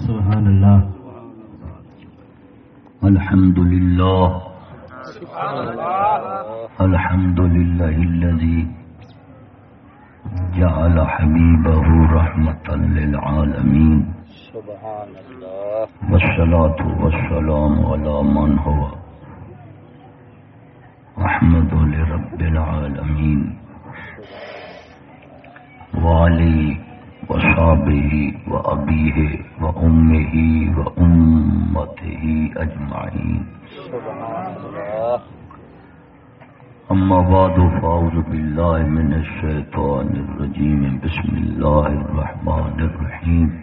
سبحان اللہ۔ الحمد لله الحمد لله الذي جعل حبيبه رحمة للعالمين سبحان الله والصلاة والسلام على من هو أحمد لرب العالمين والی و وعلي وصحبه وأبيه وأمه وأمته أجمعين. سبحان الله أما بعد، فأعوذ بالله من الشيطان الرجيم. بسم الله الرحمن الرحيم.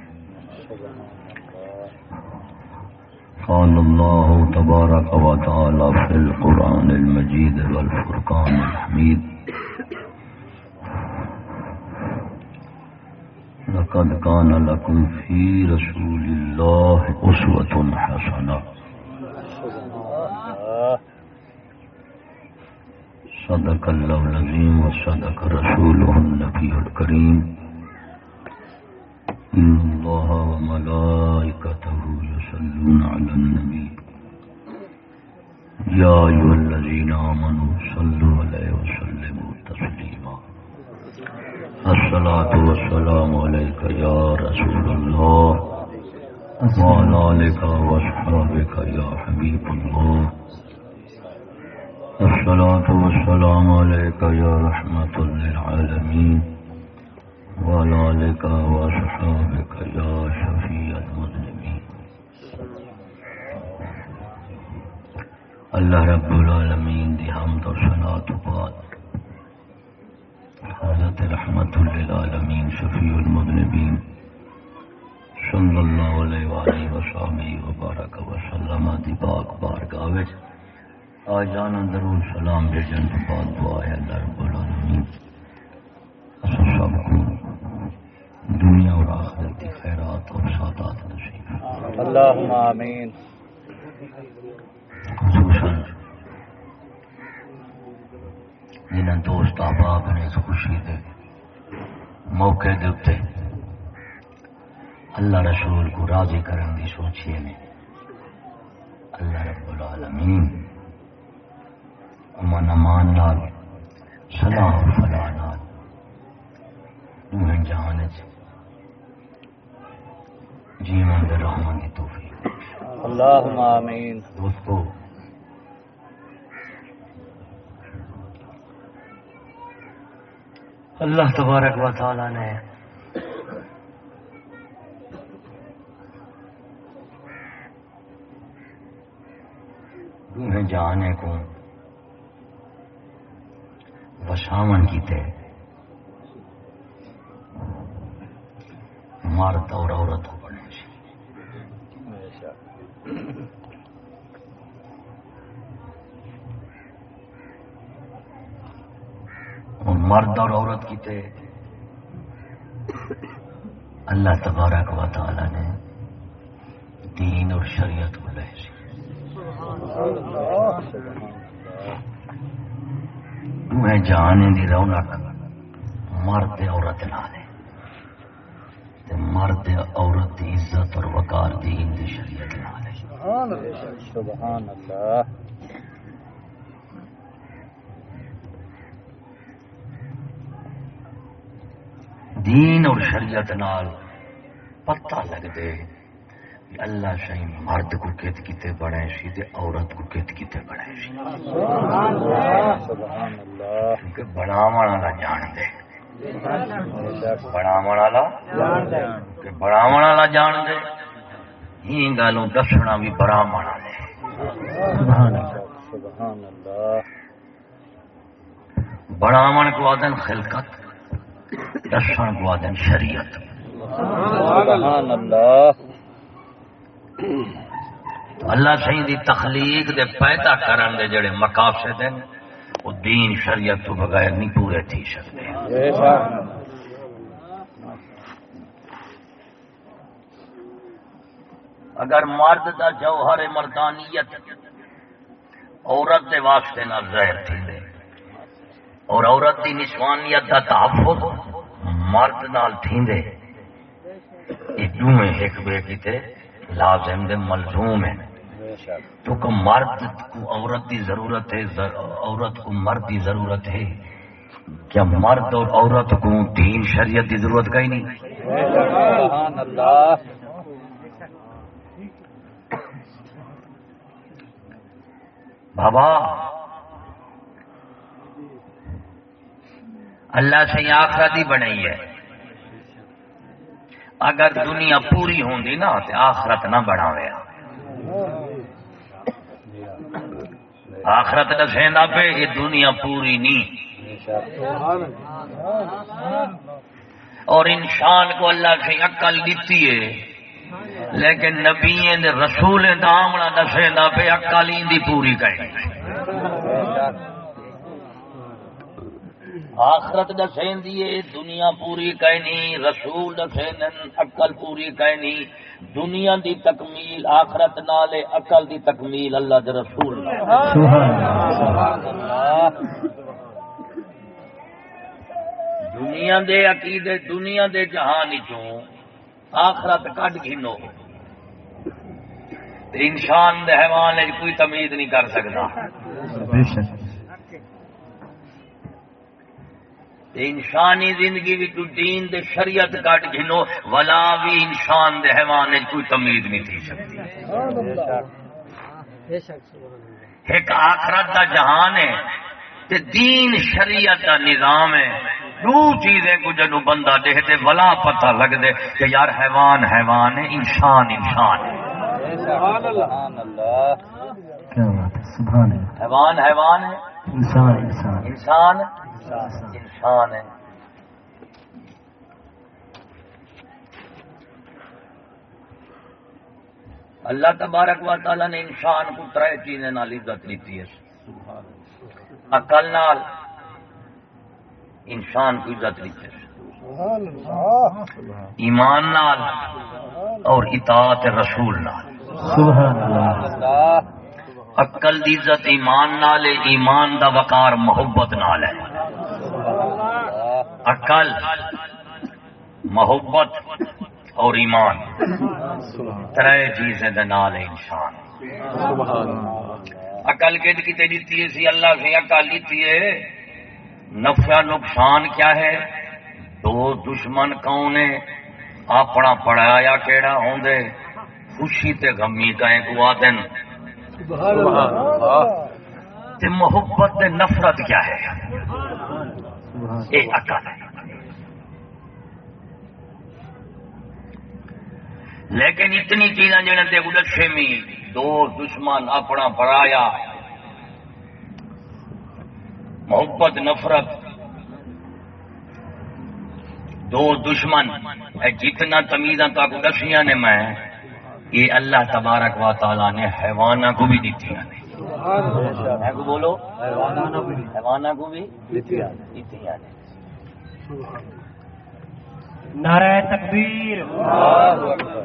قال الله تبارك وتعالى في القرآن المجيد والفرقان الحميد. لقد كان لكم في رسول الله أسوة حسنة. صدق الله العظيم وصدق رسوله النبي الكريم. إن الله وملائكته يصلون على النبي. يا أيها الذين آمنوا صلوا عليه وسلموا تسليما. الصلاة والسلام عليك يا رسول الله. وعلى آلك وأصحابك يا حبيب الله. الصلاة والسلام عليك يا رحمة للعالمين. وعلى آلك وأصحابك يا شفيع المذنبين اللہ رب العالمین دی حمد و ثنا تو بعد حضرت رحمت للعالمین شفیع المذنبین صلی اللہ علیہ وآلہ وسلم وبارک وسلم دی پاک بارگاہ وچ۔ آج جانا درود سلام بھیجن تو بعد دعا ہے اللہ رب العالمین۔ اسا سب کو دنیا اور آخرت کی خیرات اور سعادات نصیب۔ اللهم آمین خصوصاً جنہیں دوست احباب نے اس خوشی دے موقع دے اتے اللہ رسول کو راضی کرن دی سوچیے نے۔ اللہ رب العالمین امن امان نال صلاح و فلاح نال جہان جیون دے رحمان دی توفیق۔ اللهم آمین۔ دوستو اللہ تبارک و تعالی نے روح جانے کو وشامن کیتے۔ مرد اور عورت بنے سی اور مرد اور عورت کی تھے۔ اللہ تبارک و تعالی نے دین اور شریعت کو لے سی تمہیں جانے دی رونق مرد عورت نال ہے تے مرد عورت دی عزت اور وقار دین دی شریعت نال ہے سبحان اللہ۔ دین اور شریعت نال پتہ لگ دے کہ اللہ شاہی مرد کو کت کیتے بڑے سی تے عورت کو کت کیتے بڑے سی کیونکہ بڑاون والا جان دے بڑاون والا؟ کہ بڑاون والا جان دے ہی گالوں دسنا بھی برامن والے سبحان اللہ بڑاون کو آدن خلقت دسن کو آدن شریعت۔ سبحان اللہ اللہ صحیح دی تخلیق دے پیدا کرن دے جڑے مقاصد ہیں وہ دین شریعت تو بغیر نہیں پورے تھی سکتے۔ اگر مرد دا جوہر مردانیت عورت دے واسطے نہ ظاہر تھی دے اور عورت دی نسوانیت دا تحفظ مرد نال تھیندے۔ یہ دوئیں ایک بے کی تے لازم دے ملزوم ہیں۔ بے مرد کو عورت کی ضرورت ہے عورت کو مرد کی ضرورت ہے۔ کیا مرد اور عورت کو دین شریعت کی ضرورت کا ہی نہیں؟ بابا اللہ سے آخرت ہی بنائی ہے۔ اگر دنیا پوری ہوندی نا تو آخرت نہ بناوے۔ آخرت دسیندا پہ یہ دنیا پوری نہیں۔ اور انسان کو اللہ سے عقل دیتی ہے۔ لیکن نبی رسول دامنا دسیندا پہ عقل ہی پوری کرنی بے شک آخرت دسین دیے دنیا پوری کہنی، رسول دسین عقل پوری کہنی۔ دنیا دی تکمیل، آخرت نالے عقل دی تکمیل اللہ دے رسول دنیا دے عقیدے، دنیا دے جہان چوں آخرت کڈ گھنو۔ انسان دے حیوان کوئی تمیز نہیں کر سکتا تے انسانی زندگی وچ دین دے شریعت کٹ گھنو ولا بھی انسان دے حیوان کوئی تمیز نہیں تھی سکتی۔ بے شک ایک آخرت دا جہان ہے تے دین شریعت دا نظام ہے۔ دو چیزیں کو جنو بندہ دیکھتے ولا پتہ لگ دے کہ یار حیوان حیوان ہے انسان انسان ہے۔ سبحان اللہ۔ کیا بات ہے؟ سبحان اللہ۔ حیوان حیوان ہے۔ انسان انسان۔ انسان انسان ہے۔ اللہ تبارک و تعالی نے انسان کو ترے چیزیں نال عزت دیتی ہے۔ عقل نال انسان کو عزت دیتی ہے۔ ایمان نال اور اطاعت رسول نال۔ سبحان اللہ عقل دی عزت ایمان نال ایمان دا وقار محبت نال ہے۔ عقل محبت اور ایمان۔ ترے چیزیں دے نال ہے انسان عقل کے کتے دیتی ہے سی؟ اللہ سے عقل دیتی ہے۔ نفع نقصان کیا ہے؟ دو دشمن کون ہے اپنا پڑھایا کیڑا ہوندے خوشی تے غمی کو آدن تے محبت تے نفرت کیا ہے؟ عقل ہے لیکن اتنی چیزاں جنہیں تے گلچے دو دشمن اپنا پرایا۔ محبت، نفرت۔ دو دشمن۔ اے جتنا تمیزاں تو کو دسیاں نے میں، یہ اللہ تبارک و تعالی نے حیوانہ کو بھی دیتی ہیں ہے کو بولو؟ حیوانہ کو بھی۔ نعرہ تکبیر۔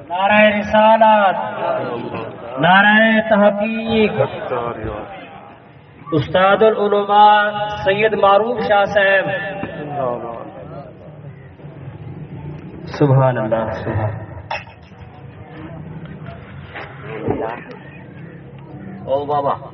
نعرہ رسالت۔ نعرہ تحقیق۔ استاد العلماء سید معروف شاہ صاحب۔ سبحان اللہ سبحان او بابا۔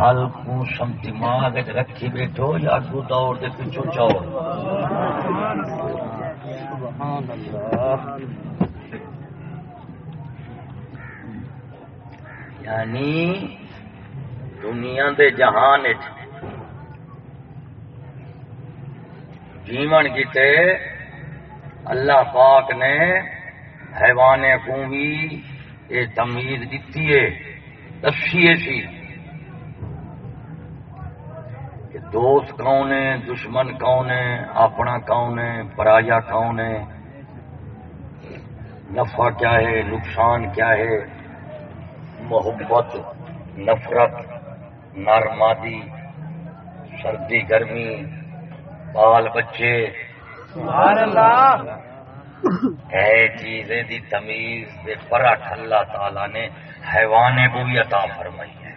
حل کو سم دماغ رکھی بیٹھو، یا اگو دور دے پیچھو چاؤ سبحان اللہ۔ یعنی دنیا دے جہان وچ جیون کیتے اللہ پاک نے حیوانے کو بھی یہ تمیز دیتی ہے، دسی سی۔ کہ دوست کون ہے، دشمن کون ہے، اپنا کون ہے، پرایا کون ہے، نفع کیا ہے، نقصان کیا ہے، محبت، نفرت نرمادی سردی، گرمی بال بچے سبحان اللہ ہے چیزیں دی تمیز دے فرق اللہ تعالی نے حیوانے کو بھی عطا فرمائی ہے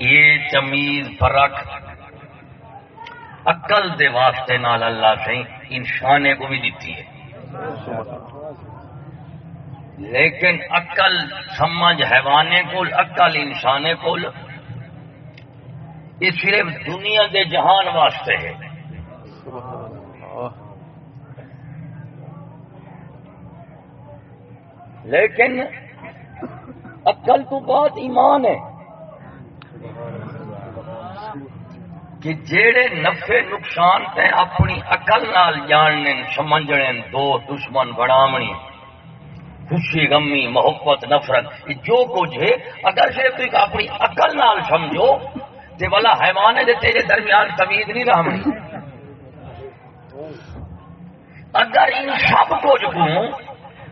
یہ تمیز فرق عقل دے واسطے نال اللہ سے انسانے کو بھی دیتی ہے لیکن عقل سمجھ حیوانے کو عقل انسانے کو یہ صرف دنیا دے جہان واسطے ہے۔ لیکن عقل تو بات ایمان ہے۔ کہ جیڑے نفع، نقصان تے اپنی عقل نال جاننے، سمجھنے دو دشمن، بڑامنی خوشی غمی محبت نفرت جو کچھ ہے اگر صرف تو اپنی عقل نال سمجھو تے والا حیوان ہے تیرے درمیان تمیز نہیں رہنی اگر ان سب کچھ کو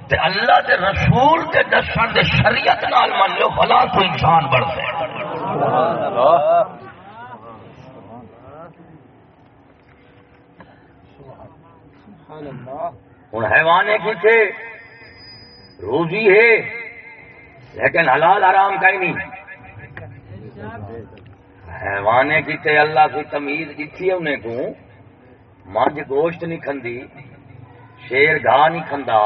تے اللہ دے رسول کے دسن دے شریعت نال من لو بھلا تو انسان بڑھ جائے۔ ہوں حیوانے کی تھے روزی ہے، لیکن حلال آرام کا ہی نہیں۔ حیوانے کی تے اللہ کی تمیز دیتی انہیں کو مجھ گوشت نہیں کھندی، شیر گاہ نہیں کھندا۔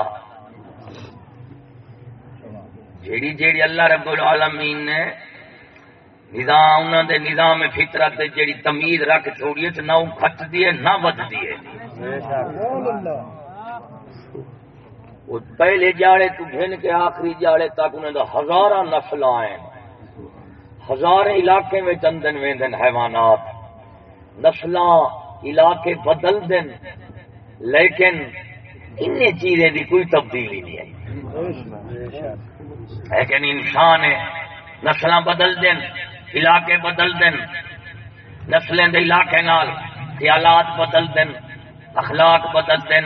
جیڑی جیڑی اللہ رب العالمین نے نظام انہوں دے نظام فطرت جیڑی تمیز رکھ چھوڑی ہے نہ وہ کھٹتی ہے، نہ ودتی ہے۔ وہ پہلے جاڑے تو گھن کے آخری جاڑے تک انہیں دا ہزارہ نسل آئے ہزار علاقے میں چندن ویندن حیوانات۔ نسلاں علاقے بدل دن لیکن ان چیزیں دی کوئی تبدیلی نہیں ہے۔ لیکن انسان ہے نسل بدل دن علاقے بدل دن نسلیں دے علاقے نال، خیالات بدل دن اخلاق بدل دن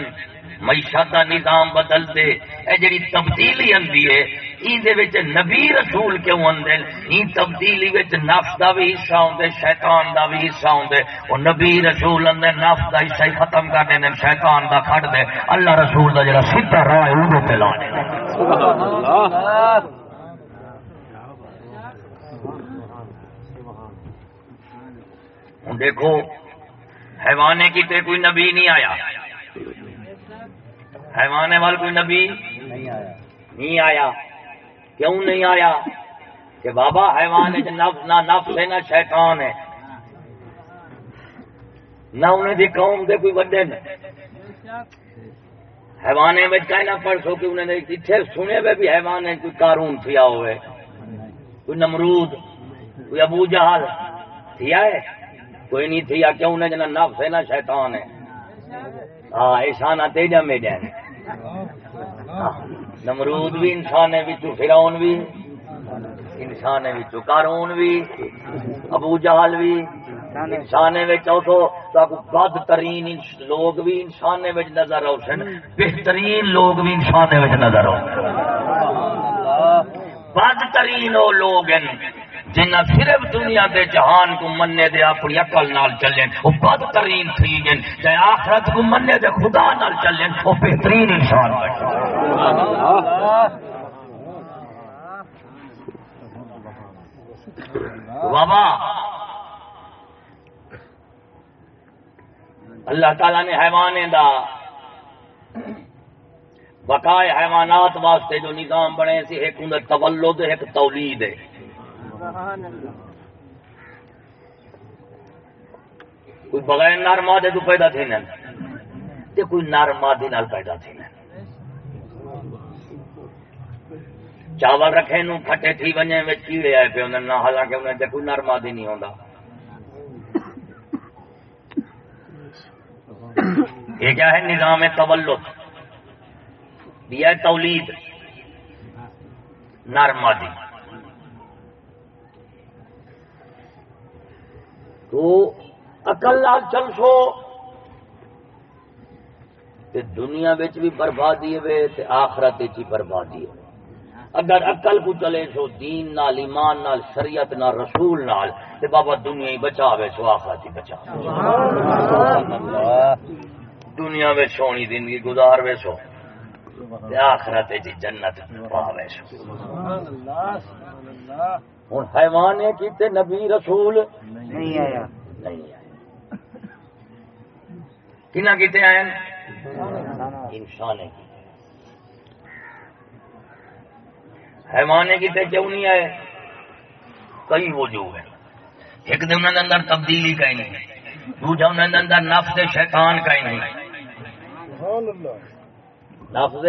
معیشت کا نظام بدل دے اے جڑی تبدیلی آتی ہے یہ نبی رسول کیوں آدھے یہ تبدیلی نفس کا بھی حصہ آدھے شیطان کا بھی حصہ آدھے وہ نبی رسول آدھے نفس کا حصہ ہی ختم کر دیں شیطان کا کٹ دے۔ اللہ رسول کا جڑا سیدھا راہ ہے وہ پہ لا ہوں دیکھو حیوانے کی تے کوئی نبی نہیں آیا۔ حیوانے وال کوئی نبی؟ نہیں آیا۔ کیوں نہیں آیا؟ کہ بابا حیوان نفس نہ نفس ہے نہ شیطان ہے۔ نہ انہیں دی قوم دے کوئی وڈے نے۔ حیوانے میں کہنا پڑ سو کہ انہیں اتنے سنے ہوئے بھی حیوان ہے کوئی کارون تھیا ہوئے۔ کوئی نمرود کوئی ابو جہل تھیا ہے؟ کوئی نہیں تھیا کیوں انہیں جنا نفس ہے نہ شیطان ہے؟ ہاں ایسانا تیجا میں جائے نمرود بھی انسان ہے فرعون بھی انسان ہے کارون بھی، ابو جہل بھی انسان بد ترین لوگ بھی انسان نظر آؤ بہترین لوگ بھی انسان نظر آؤ بد ترین وہ لوگ ہیں۔ جنہ صرف دنیا دے جہان کو مننے دے اپنی عقل نال چلیں، وہ بد ترین تھی آخرت کو مننے دے خدا نال چلیں، وہ بہترین انسان بابا، اللہ تعالی نے حیوانے دا بقائے حیوانات واسطے جو نظام بنے سی، ایک ہوں تولد، ایک تولید ہے۔ کوئی بغیر نر مادے تو پیدا تھے تے کوئی نر مادے نال پیدا تھے چاول رکھے نو کھٹے تھی ونجے میں کیڑے آئے پہ انہیں نہ حالانکہ انہیں تے کوئی نر مادے نہیں ہوندا. یہ کیا ہے؟ نظام تولد. دیا تولید. نر مادی تو اکل لال چل سو۔ تے دنیا بچ بھی بربادی ہوئے تے آخرت بھی بربادی ہوئے۔ اگر عقل کو چلے سو دین نال ایمان نال شریعت نال رسول نال تے بابا دنیا ہی بچاوے سو آخرت ہی بچا دنیا میں سونی زندگی گزار وے سو۔ تے آخرت جی جنت پاوے سو۔ حیوان ہے کیتے نبی رسول نہیں آیا۔ نہیں کنہ کیتے آئے انسان ہے حیوان ہے کیتے کیوں نہیں آئے؟ کئی وجوہ ہیں۔ ایک دن انہوں نے اندر تبدیلی کا ہی نہیں۔ دوجا انہوں نے اندر نفس شیطان کا ہی نہیں۔ سبحان اللہ نفس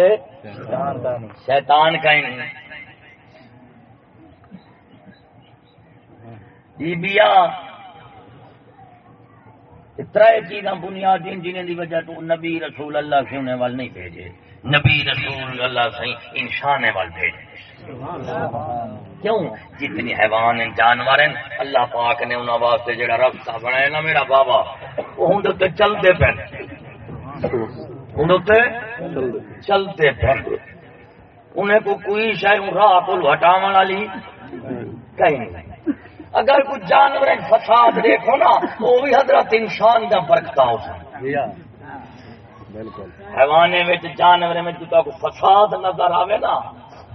شیطان کا ہی نہیں۔ بیبیا ترے چیزاں بنیادی جنہیں دی وجہ تو نبی رسول اللہ سے انہیں وال نہیں بھیجے۔ نبی رسول اللہ سے انسان وال بھیجے۔ کیوں؟ جتنی حیوان ہیں، جانور ہیں، اللہ پاک نے انہوں واسطے جڑا رستہ بنایا نا میرا بابا، وہ ہوں تے چلتے پہ ہوں چلتے پہ انہیں کو کوئی شاید راہ کو ہٹاو والی کہیں نہیں۔ اگر کوئی جانور فساد دیکھو نا وہ بھی حضرت انسان کا برکتا ہو سکتا بالکل۔ حیوانے میں جانور میں جتا کو فساد نظر آوے نا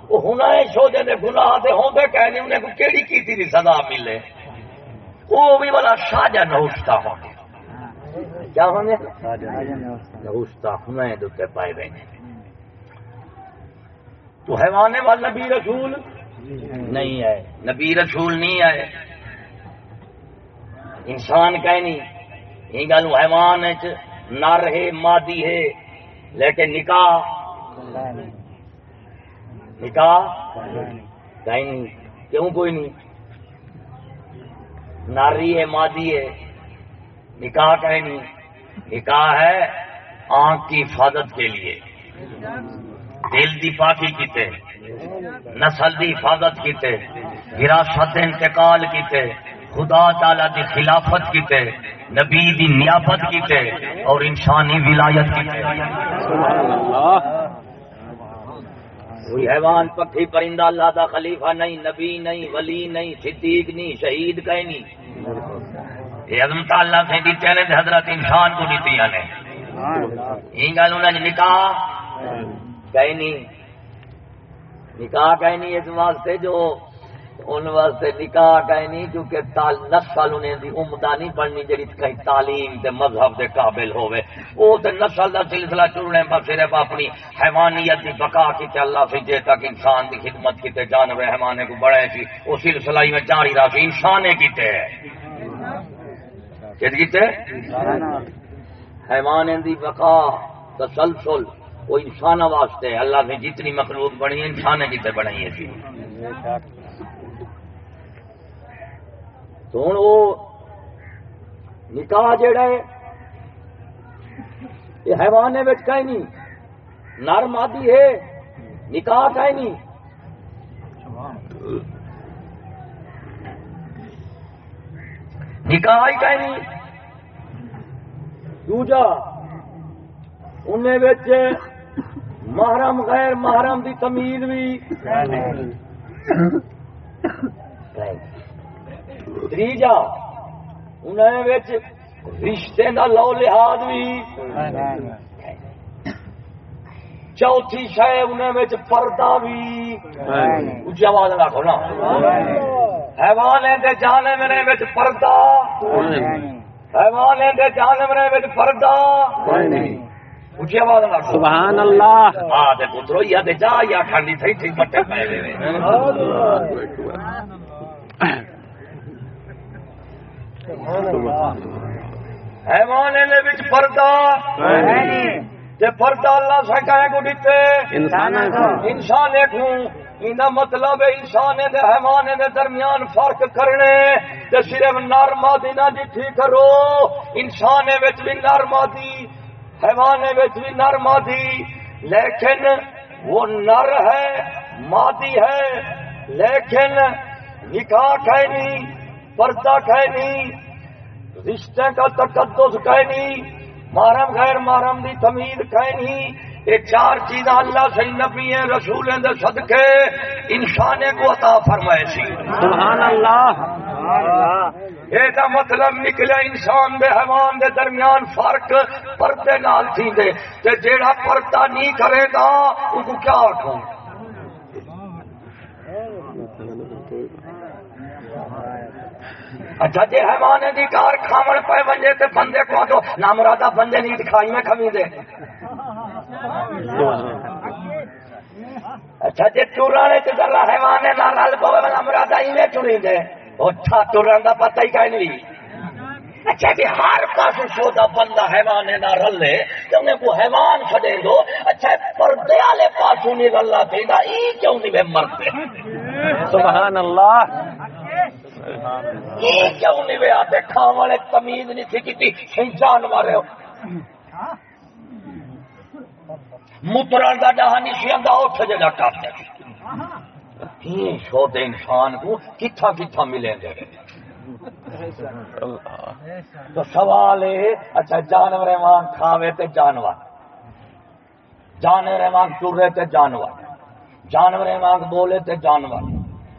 وہ ہونا ہے شوجے دے گناہ دے ہوں دے کہنے انہیں کو کیڑی کیتی دی سزا ملے۔ وہ بھی بڑا کیا دوتے پائے بینے تو حیوانے والا نبی رسول؟ نہیں ہے نبی رسول نہیں ہے انسان کا نہیں۔ یہ گل حیوان نر ہے، مادی ہے، لیکن نکاح نکاح کہیں نہیں، کیوں کوئی نہیں۔ ناری ہے، مادی ہے، نکاح کہیں نہیں۔ نکاح ہے آنکھ کی حفاظت کے لیے۔ دل دی پاکی کیتے نسل دی حفاظت کیتے وراثت انتقال کیتے خدا تعالی دی خلافت کیتے نبی دی نیابت کیتے اور انسانی ولایت کیتے کوئی حیوان پکھی پرندہ اللہ دا خلیفہ نہیں نبی نہیں ولی نہیں صدیق نہیں شہید کہیں نہیں۔ یہ عظمت اللہ سے دیتے نے حضرت انسان کو دیتی نے۔ یہ گل انہوں نے نکاح کہیں نہیں۔ نکاح کہیں نہیں اس واسطے جو ان واسطے نکاح کہیں نہیں، کیونکہ تال نسل انہیں دی عمدہ نہیں بننی جڑی کہیں تعلیم دے مذہب دے قابل ہوئے وہ تے نسل دا سلسلہ چڑنے پر صرف اپنی حیوانیت دی بقا کی تے اللہ سے جے تک انسان دی خدمت کی تے جانور حیوانے کو بڑھے تھی وہ سلسلہ ہی میں جاری رہا کہ انسانے کیتے۔ ہے کیا کیتے؟ حیوانے دی بقا، تسلسل وہ انسان واسطے اللہ نے جتنی مخلوق بنی ہے، انسانے کیتے بنائی ہے تھی تو ہوں وہ نکاح جڑا ہے، یہ حیوانے بچ کہیں نہیں نر مادی ہے، نکاح کہیں نہیں۔ نکاح ہی کہیں نہیں۔ دوجا، انہیں محرم، غیر محرم دی تمیز بھی۔ انہیں بچ رشتے دا لو لحاظ بھی۔ چوتھی شے انہیں بچ پردہ بھی۔ آواز رکھو نا۔ حیوان دے جانے میرے بچ پردہ۔ حیوان دے میرے بچ پردہ۔ اچھی آواز رکھو۔ سبحان اللہ۔ ہاں تے پترو یا تے جا یا کھانڈی تھئی پے حیوان دے وچ پردہ تے پردہ اللہ سے کو دتے انسان انسان کو اینا مطلب انسان دے حیوان دے درمیان فرق کرنے تے صرف نر مادی نہ جتھی کرو انسان وچ بھی نر مادی حیوان وچ بھی نر مادی لیکن وہ نر ہے مادی ہے لیکن نکاح کہیں نہیں پردہ نہیں رشتے کا تقدس کہیں نہیں محرم غیر محرم دی تمیز کہیں نہیں یہ چار چیزاں اللہ سے نبی رسول دے صدقے انسان کو عطا فرمائے سی۔ سبحان اللہ۔ یہ مطلب نکلے انسان دے حیوان دے درمیان فرق پردے نال تھی دے تے جیڑا پردہ نہیں کرے گا ان کو کیا آٹھوں اچھا جی حیوان دی کار کھاون پے ونجے تے بندے کو دو تو نامرادہ بندے نہیں دکھائی میں کمی دے۔ اچھا جی چورانے چ گلا حیوان نہ رل پوے نامرادہ ہی میں چڑی دے۔ اچھا ٹرن کا پتہ ہی کہیں نہیں۔ اچھا جی ہر پاس سودا بندہ حیوان نہ رلے تو انہیں کو حیوان چھڑے دو۔ اچھا پردے والے پاسوں نہیں رلا پیندا، ای کیوں نہیں مرتے؟ سبحان اللہ۔ ای کیوں نہیں میں آتے کھاون تمیز نہیں تھی کیتی سی جانور ہو۔ متران دا ڈہا نہیں سی آندا، اٹھ جا ٹاپ دے ہی شوت انسان کو کتھا کتھا ملیں گے تو سوال ہے اچھا جانور وہاں کھاوے تے جانور۔ جانور وہاں ٹرے تے جانور۔ جانور وہاں بولے تے جانور۔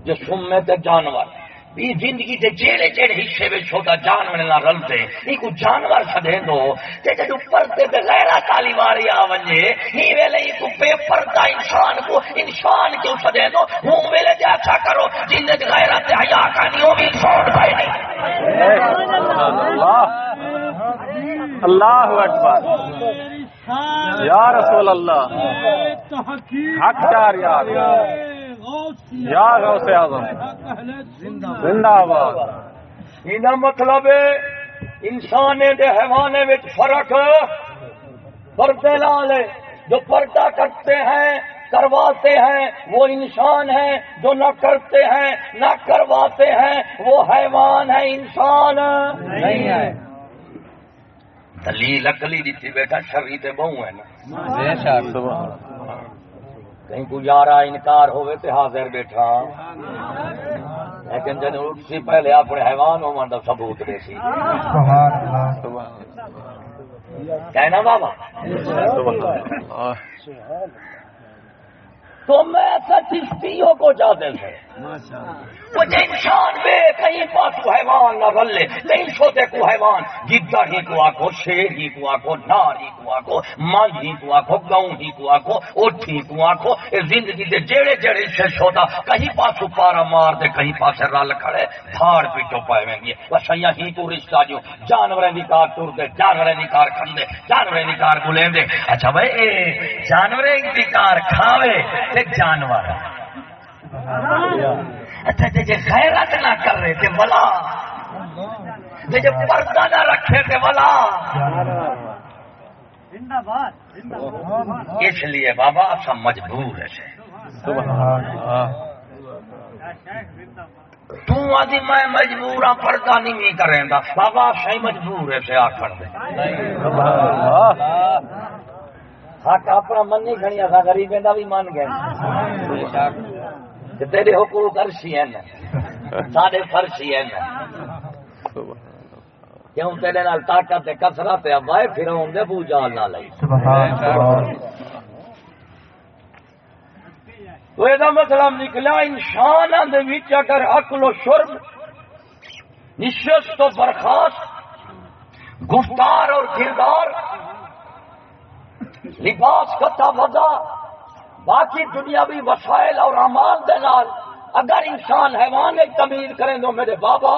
جو سمے تے جانور۔ بھی زندگی دے جیڑے جیڑے حصے میں چھوٹا جانور نہ رلتے یہ کو جانور سدے دو تے جدو پردے تے غیرہ کالی ماری آ ونجے ہی ویلے یہ کو بے پردہ انسان کو انسان کیوں سدے دو ہوں ویلے تے اچھا کرو، جن دے غیرہ تے حیا کانی ہو بھی چھوڑ پائے۔ نہیں اللہ اللہ اکبر۔ یا رسول اللہ۔ حق چار یار۔ یا غوث اعظم۔ زندہ آباد یہ مطلب ہے انسان دے حیوانے میں فرق پردے لالے جو پردہ کرتے ہیں کرواتے ہیں وہ انسان ہیں جو نہ کرتے ہیں نہ کرواتے ہیں وہ حیوان ہے انسان۔ نہیں ہے۔ دلیل اکلی دیتی بیٹا شری تے بہو ہے نا۔ کہیں کو یارا انکار ہوئے تے حاضر بیٹھا۔ لیکن جن سی پہلے اپنے حیوان ہو دا ثبوت دے سی۔ کہنا بابا تو میں ایسا چشتیوں کو جاتے تھے۔ کچھ انسان بے کہیں پاس حیوان نہ رلے کہیں سوتے کو حیوان۔ گدڑ ہی کو آکو شیر ہی کو آکو نار ہی کو آکو من ہی کو آکو گاؤں ہی کو آکو اٹھ ہی کو آکو زندگی دے جیڑے جیڑے سے سوتا، کہیں پاسو پارا مار دے، کہیں پاس رل کھڑے۔ دھاڑ پیٹو پائے میں گے۔ بس ہی تو رشتہ جو، جانوریں دی کار ٹر دے، جانوریں دی کار کھن دے جانوریں دی کار کو دے۔ اچھا بھائی، اے جانوریں دی کار کھاوے تے جانور اچھا جی جی خیرت نہ کر رہے تھے بلا جی،, جی پردہ نہ رکھے تھے بلا اس لیے بابا سب مجبور ہے سے جی۔ تو آدھی میں مجبور ہوں پردہ نہیں کریں گا۔ بابا صحیح مجبور ہے جی، آخر حق اپنا من نہیں کھڑی اصا غریب دا بھی من گئے۔ تیرے حقوق عرشی ہیں۔ سارے فرشی ہیں۔ کیوں تیرے نال طاقت کسرت ہے؟ وائے پھر دے بو جال نہ لئی۔ تو یہ مطلب نکلا انسان اگر عقل و شرب نشست و برخاست، گفتار اور کردار لباس کتا ودا باقی دنیاوی وسائل اور امال دے نال اگر انسان حیوان ایک تمیز کریں تو میرے بابا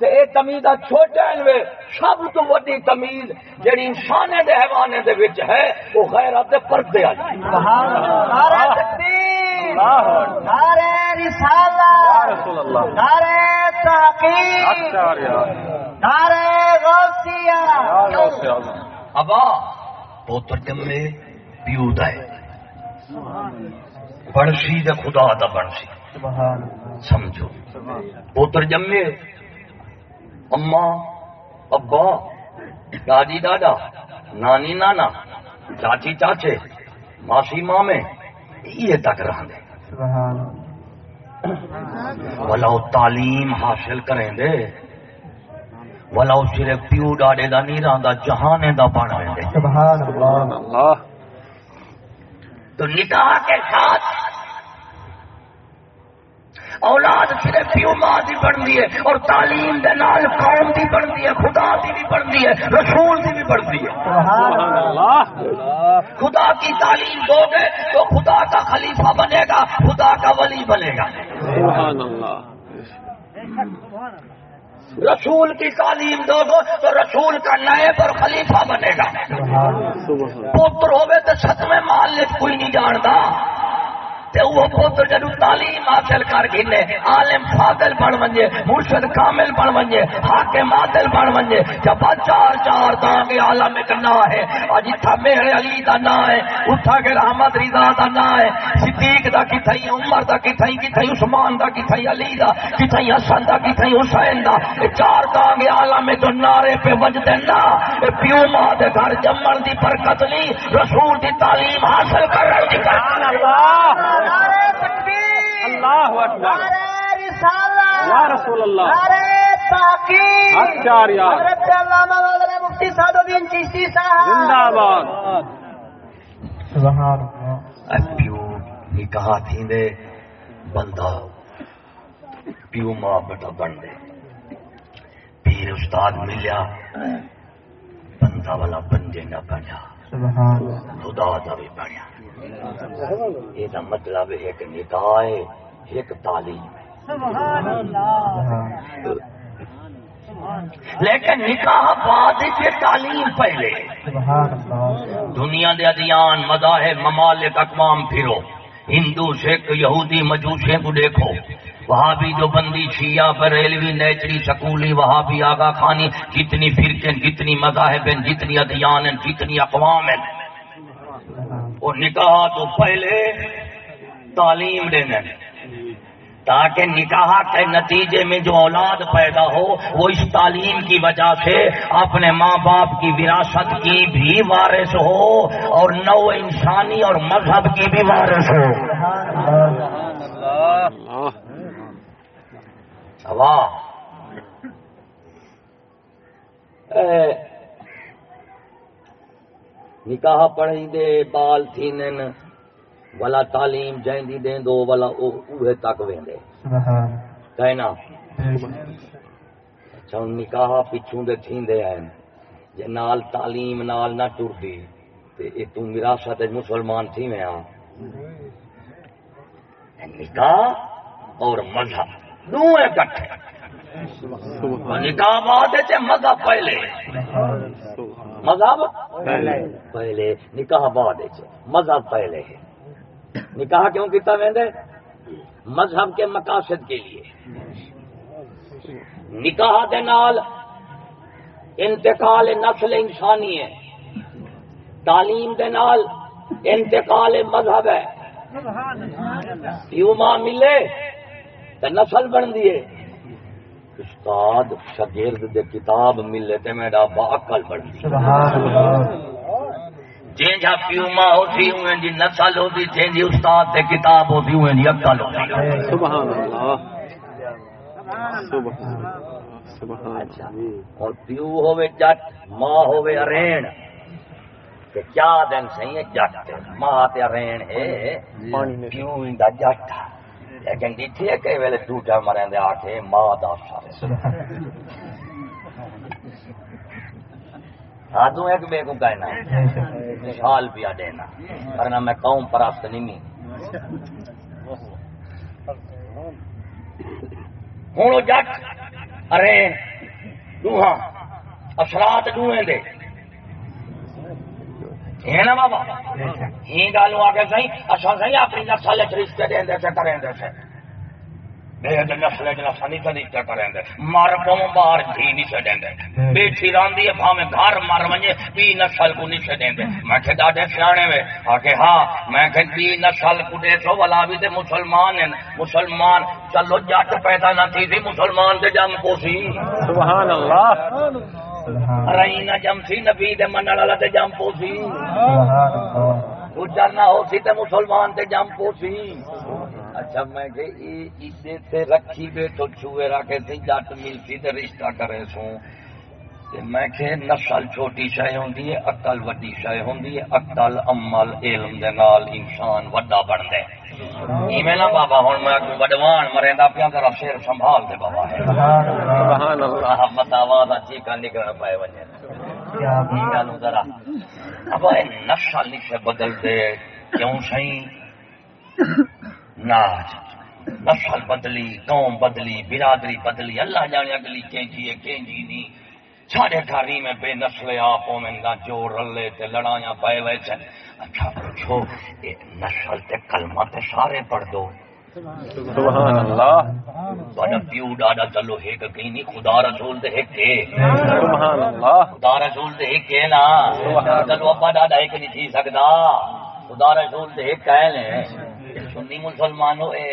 تے اے تمیز چھوٹے ہیں سب تو وڈی تمیز جڑی انسان دے حیوان دے وچ ہے وہ غیرت دے پردے آ نعرہ تکبیر نعرہ رسالت نعرہ تحقیق۔ حق چار یار۔ نعرہ غوثیہ۔ یا ابا پوتر جمے پیو دے بڑسی دے خدا دا بڑسی سمجھو۔ پوتر جمے اما ابا دادی دادا نانی نانا چاچی چاچے ماسی مامے یہ تک رہے ولو تعلیم حاصل کریں دے۔ ولو صرف پیو ڈاڈے دا نہیں رہا جہانے دا بن دے۔ سبحان اللہ۔ تو نکاح کے ساتھ اولاد صرف پیو ماں کی بنتی ہے اور تعلیم دے نال قوم کی بنتی ہے خدا کی بھی بنتی ہے رسول کی بھی بنتی ہے۔ خدا کی تعلیم دو گے تو خدا کا خلیفہ بنے گا خدا کا ولی بنے گا۔ رسول کی تعلیم دو گو تو رسول کا نائب اور خلیفہ بنے گا۔ پتر ہوئے تو سچ میں مالک کوئی نہیں جانتا۔ تے وہ پتر جدو تعلیم حاصل کر گھنے، عالم فاضل بن ونجے، مرشد کامل بن ونجے، حاکم عادل بن ونجے جب چار چار دانگ عالم ایک نا ہے اج تھا میرے علی دا نا ہے اٹھا کے رحمت رضا دا نا ہے، صدیق دا کی تھئی عمر دا کی تھئی کی تھئی عثمان دا کی تھئی علی دا کی تھئی حسن دا کی تھئی حسین دا، اے چار دانگ عالم جو نعرے پہ وجدے نا اے پیو ماں دے گھر جمن دی برکت لی رسول دی تعلیم حاصل کر رہی سبحان اللہ! اللہ اکبر. یا رسول اللہ. نعرہ تحقیق اچھا یار. حضرت علامہ مولانا مفتی سعد الدین چشتی صاحب. زندہ باد سبحان اللہ پیو نکاح تھیندے؟ بندہ. پیو ماں بیٹا بن دے. پیر استاد ملیا. بندہ والا بندے نہ بنیا. سبحان اللہ خدا دا بھی بنیا. یہ مطلب ایک نکاح ہے ایک تعلیم ہے۔ سبحان اللہ۔ لیکن نکاح بعد کے تعلیم پہلے۔ دنیا دے ادیان مذاہب ممالک اقوام پھرو۔ ہندو سکھ یہودی مجوسے کو دیکھو۔ وہاں بھی جو بندی شیعہ بریلوی نیچری سکولی وہاں بھی آگا خانی جتنی فرقیں جتنی مذاہب ہیں جتنی ادیان ہیں جتنی اقوام ہیں۔ اور نکاح تو پہلے تعلیم دینے تاکہ نکاح کے نتیجے میں جو اولاد پیدا ہو، وہ اس تعلیم کی وجہ سے اپنے ماں باپ کی وراثت کی بھی وارث ہو اور نو انسانی اور مذہب کی بھی وارث ہو۔ واہ نکاح پڑھیں دے بال تھینن ولا تعلیم جائندی دیں دو ولا اوہے تک ویندے۔ سبحان۔ کہنا اچھا ہن نکاح پچھوں دے تھیندے ہیں جے نال تعلیم نال نہ ٹردی تے اے تو وراثت وچ مسلمان تھی میں ہاں نکاح اور مذہب دوئے کٹھے نکاح بعد مذہب پہلے۔ مذہب؟ پہلے۔ نکاح بعد مذہب پہلے ہے۔ نکاح کیوں کیتا ویندے مذہب کے مقاصد کے لیے۔ نکاح دے نال انتقال نسل انسانی ہے۔ تعلیم دے نال انتقال مذہب ہے۔ ملے تو نسل بن دیے استاد شاگرد دے کتاب ملے تے میرا باقل اللہ جنجا پیو ماں ہوتی ہوئے جی نسل ہوتی جنجی استاد تے کتاب ہوتی ہوئے جی عقل ہوتی سبحان اللہ سبحان اور پیو ہوے جٹ ماں ہوے ارین۔ تے کیا دن سہی ہے جٹ؟ ماں تے ارین ہے پیو اندا جٹ۔ لیکن ڈٹھے کہ ویلے ٹوٹا مریں دے آکھے ماں دا سارے ہاتھوں ایک بے کو کہنا مثال پیا دینا ورنہ میں قوم پرست نہیں ہوں جٹ ارے دوہاں اثرات دوہیں دے ہے نا بابا۔ یہ گل آ کے سی سی اپنی نسل رشتے سے کریں سے نسل نہیں رشتے کریں مر پو جی نہیں بیٹھی راندی ہے گھر مر ونجے، بھی نسل کو نہیں سے میں کہ ڈاڈے سیانے میں آ کے ہاں میں کہ بھی نسل کو دیکھو والا بھی تے مسلمان ہیں۔ مسلمان، چلو، جٹ پیدا نہ تھی تھی مسلمان دے جم کو سی۔ سبحان اللہ۔ نہ جم سی نبی دے منن والا تے جم گجر نہ ہو سی تے مسلمان تے جم کو سی اچھا میں کہ اسے تے رکھی بیٹھو چھوے رکھے سی جٹ ملتی تے رشتہ کرے سوں۔ میں کہ نسل چھوٹی شے ہوندی ہے عقل وڈی شے ہوندی ہے عقل عمل علم دے نال انسان وڈا بندا ہے۔ ایویں نہ بابا ہن میں کوئی وڈوان مریندا پیا ذرا شیر سنبھال دے بابا۔ سبحان اللہ۔ سبحان اللہ دا چیکا نکل پائے کیا نو ذرا۔ اب نسل نہیں بدل دے کیوں سہی؟ ناج نسل بدلی قوم بدلی برادری بدلی اللہ جانے اگلی کینجی ہے کینجی نہیں۔ سارے گھری میں بے نسل آپ میں نہ جوڑ رلے تے لڑائیاں پائے ہوئے چن۔ اچھا پوچھو نسل تے کلمہ تے سارے پڑھ دو۔ سبحان اللہ۔ بڑا پیو ڈاڈا چلو ایک کہیں نہیں خدا رسول دے ایک ہے سبحان اللہ۔ خدا رسول دے ایک ہے نا۔ چلو ابا ڈاڈا ایک نہیں تھی سکتا خدا رسول دے ایک ہے نے سنی مسلمانوں اے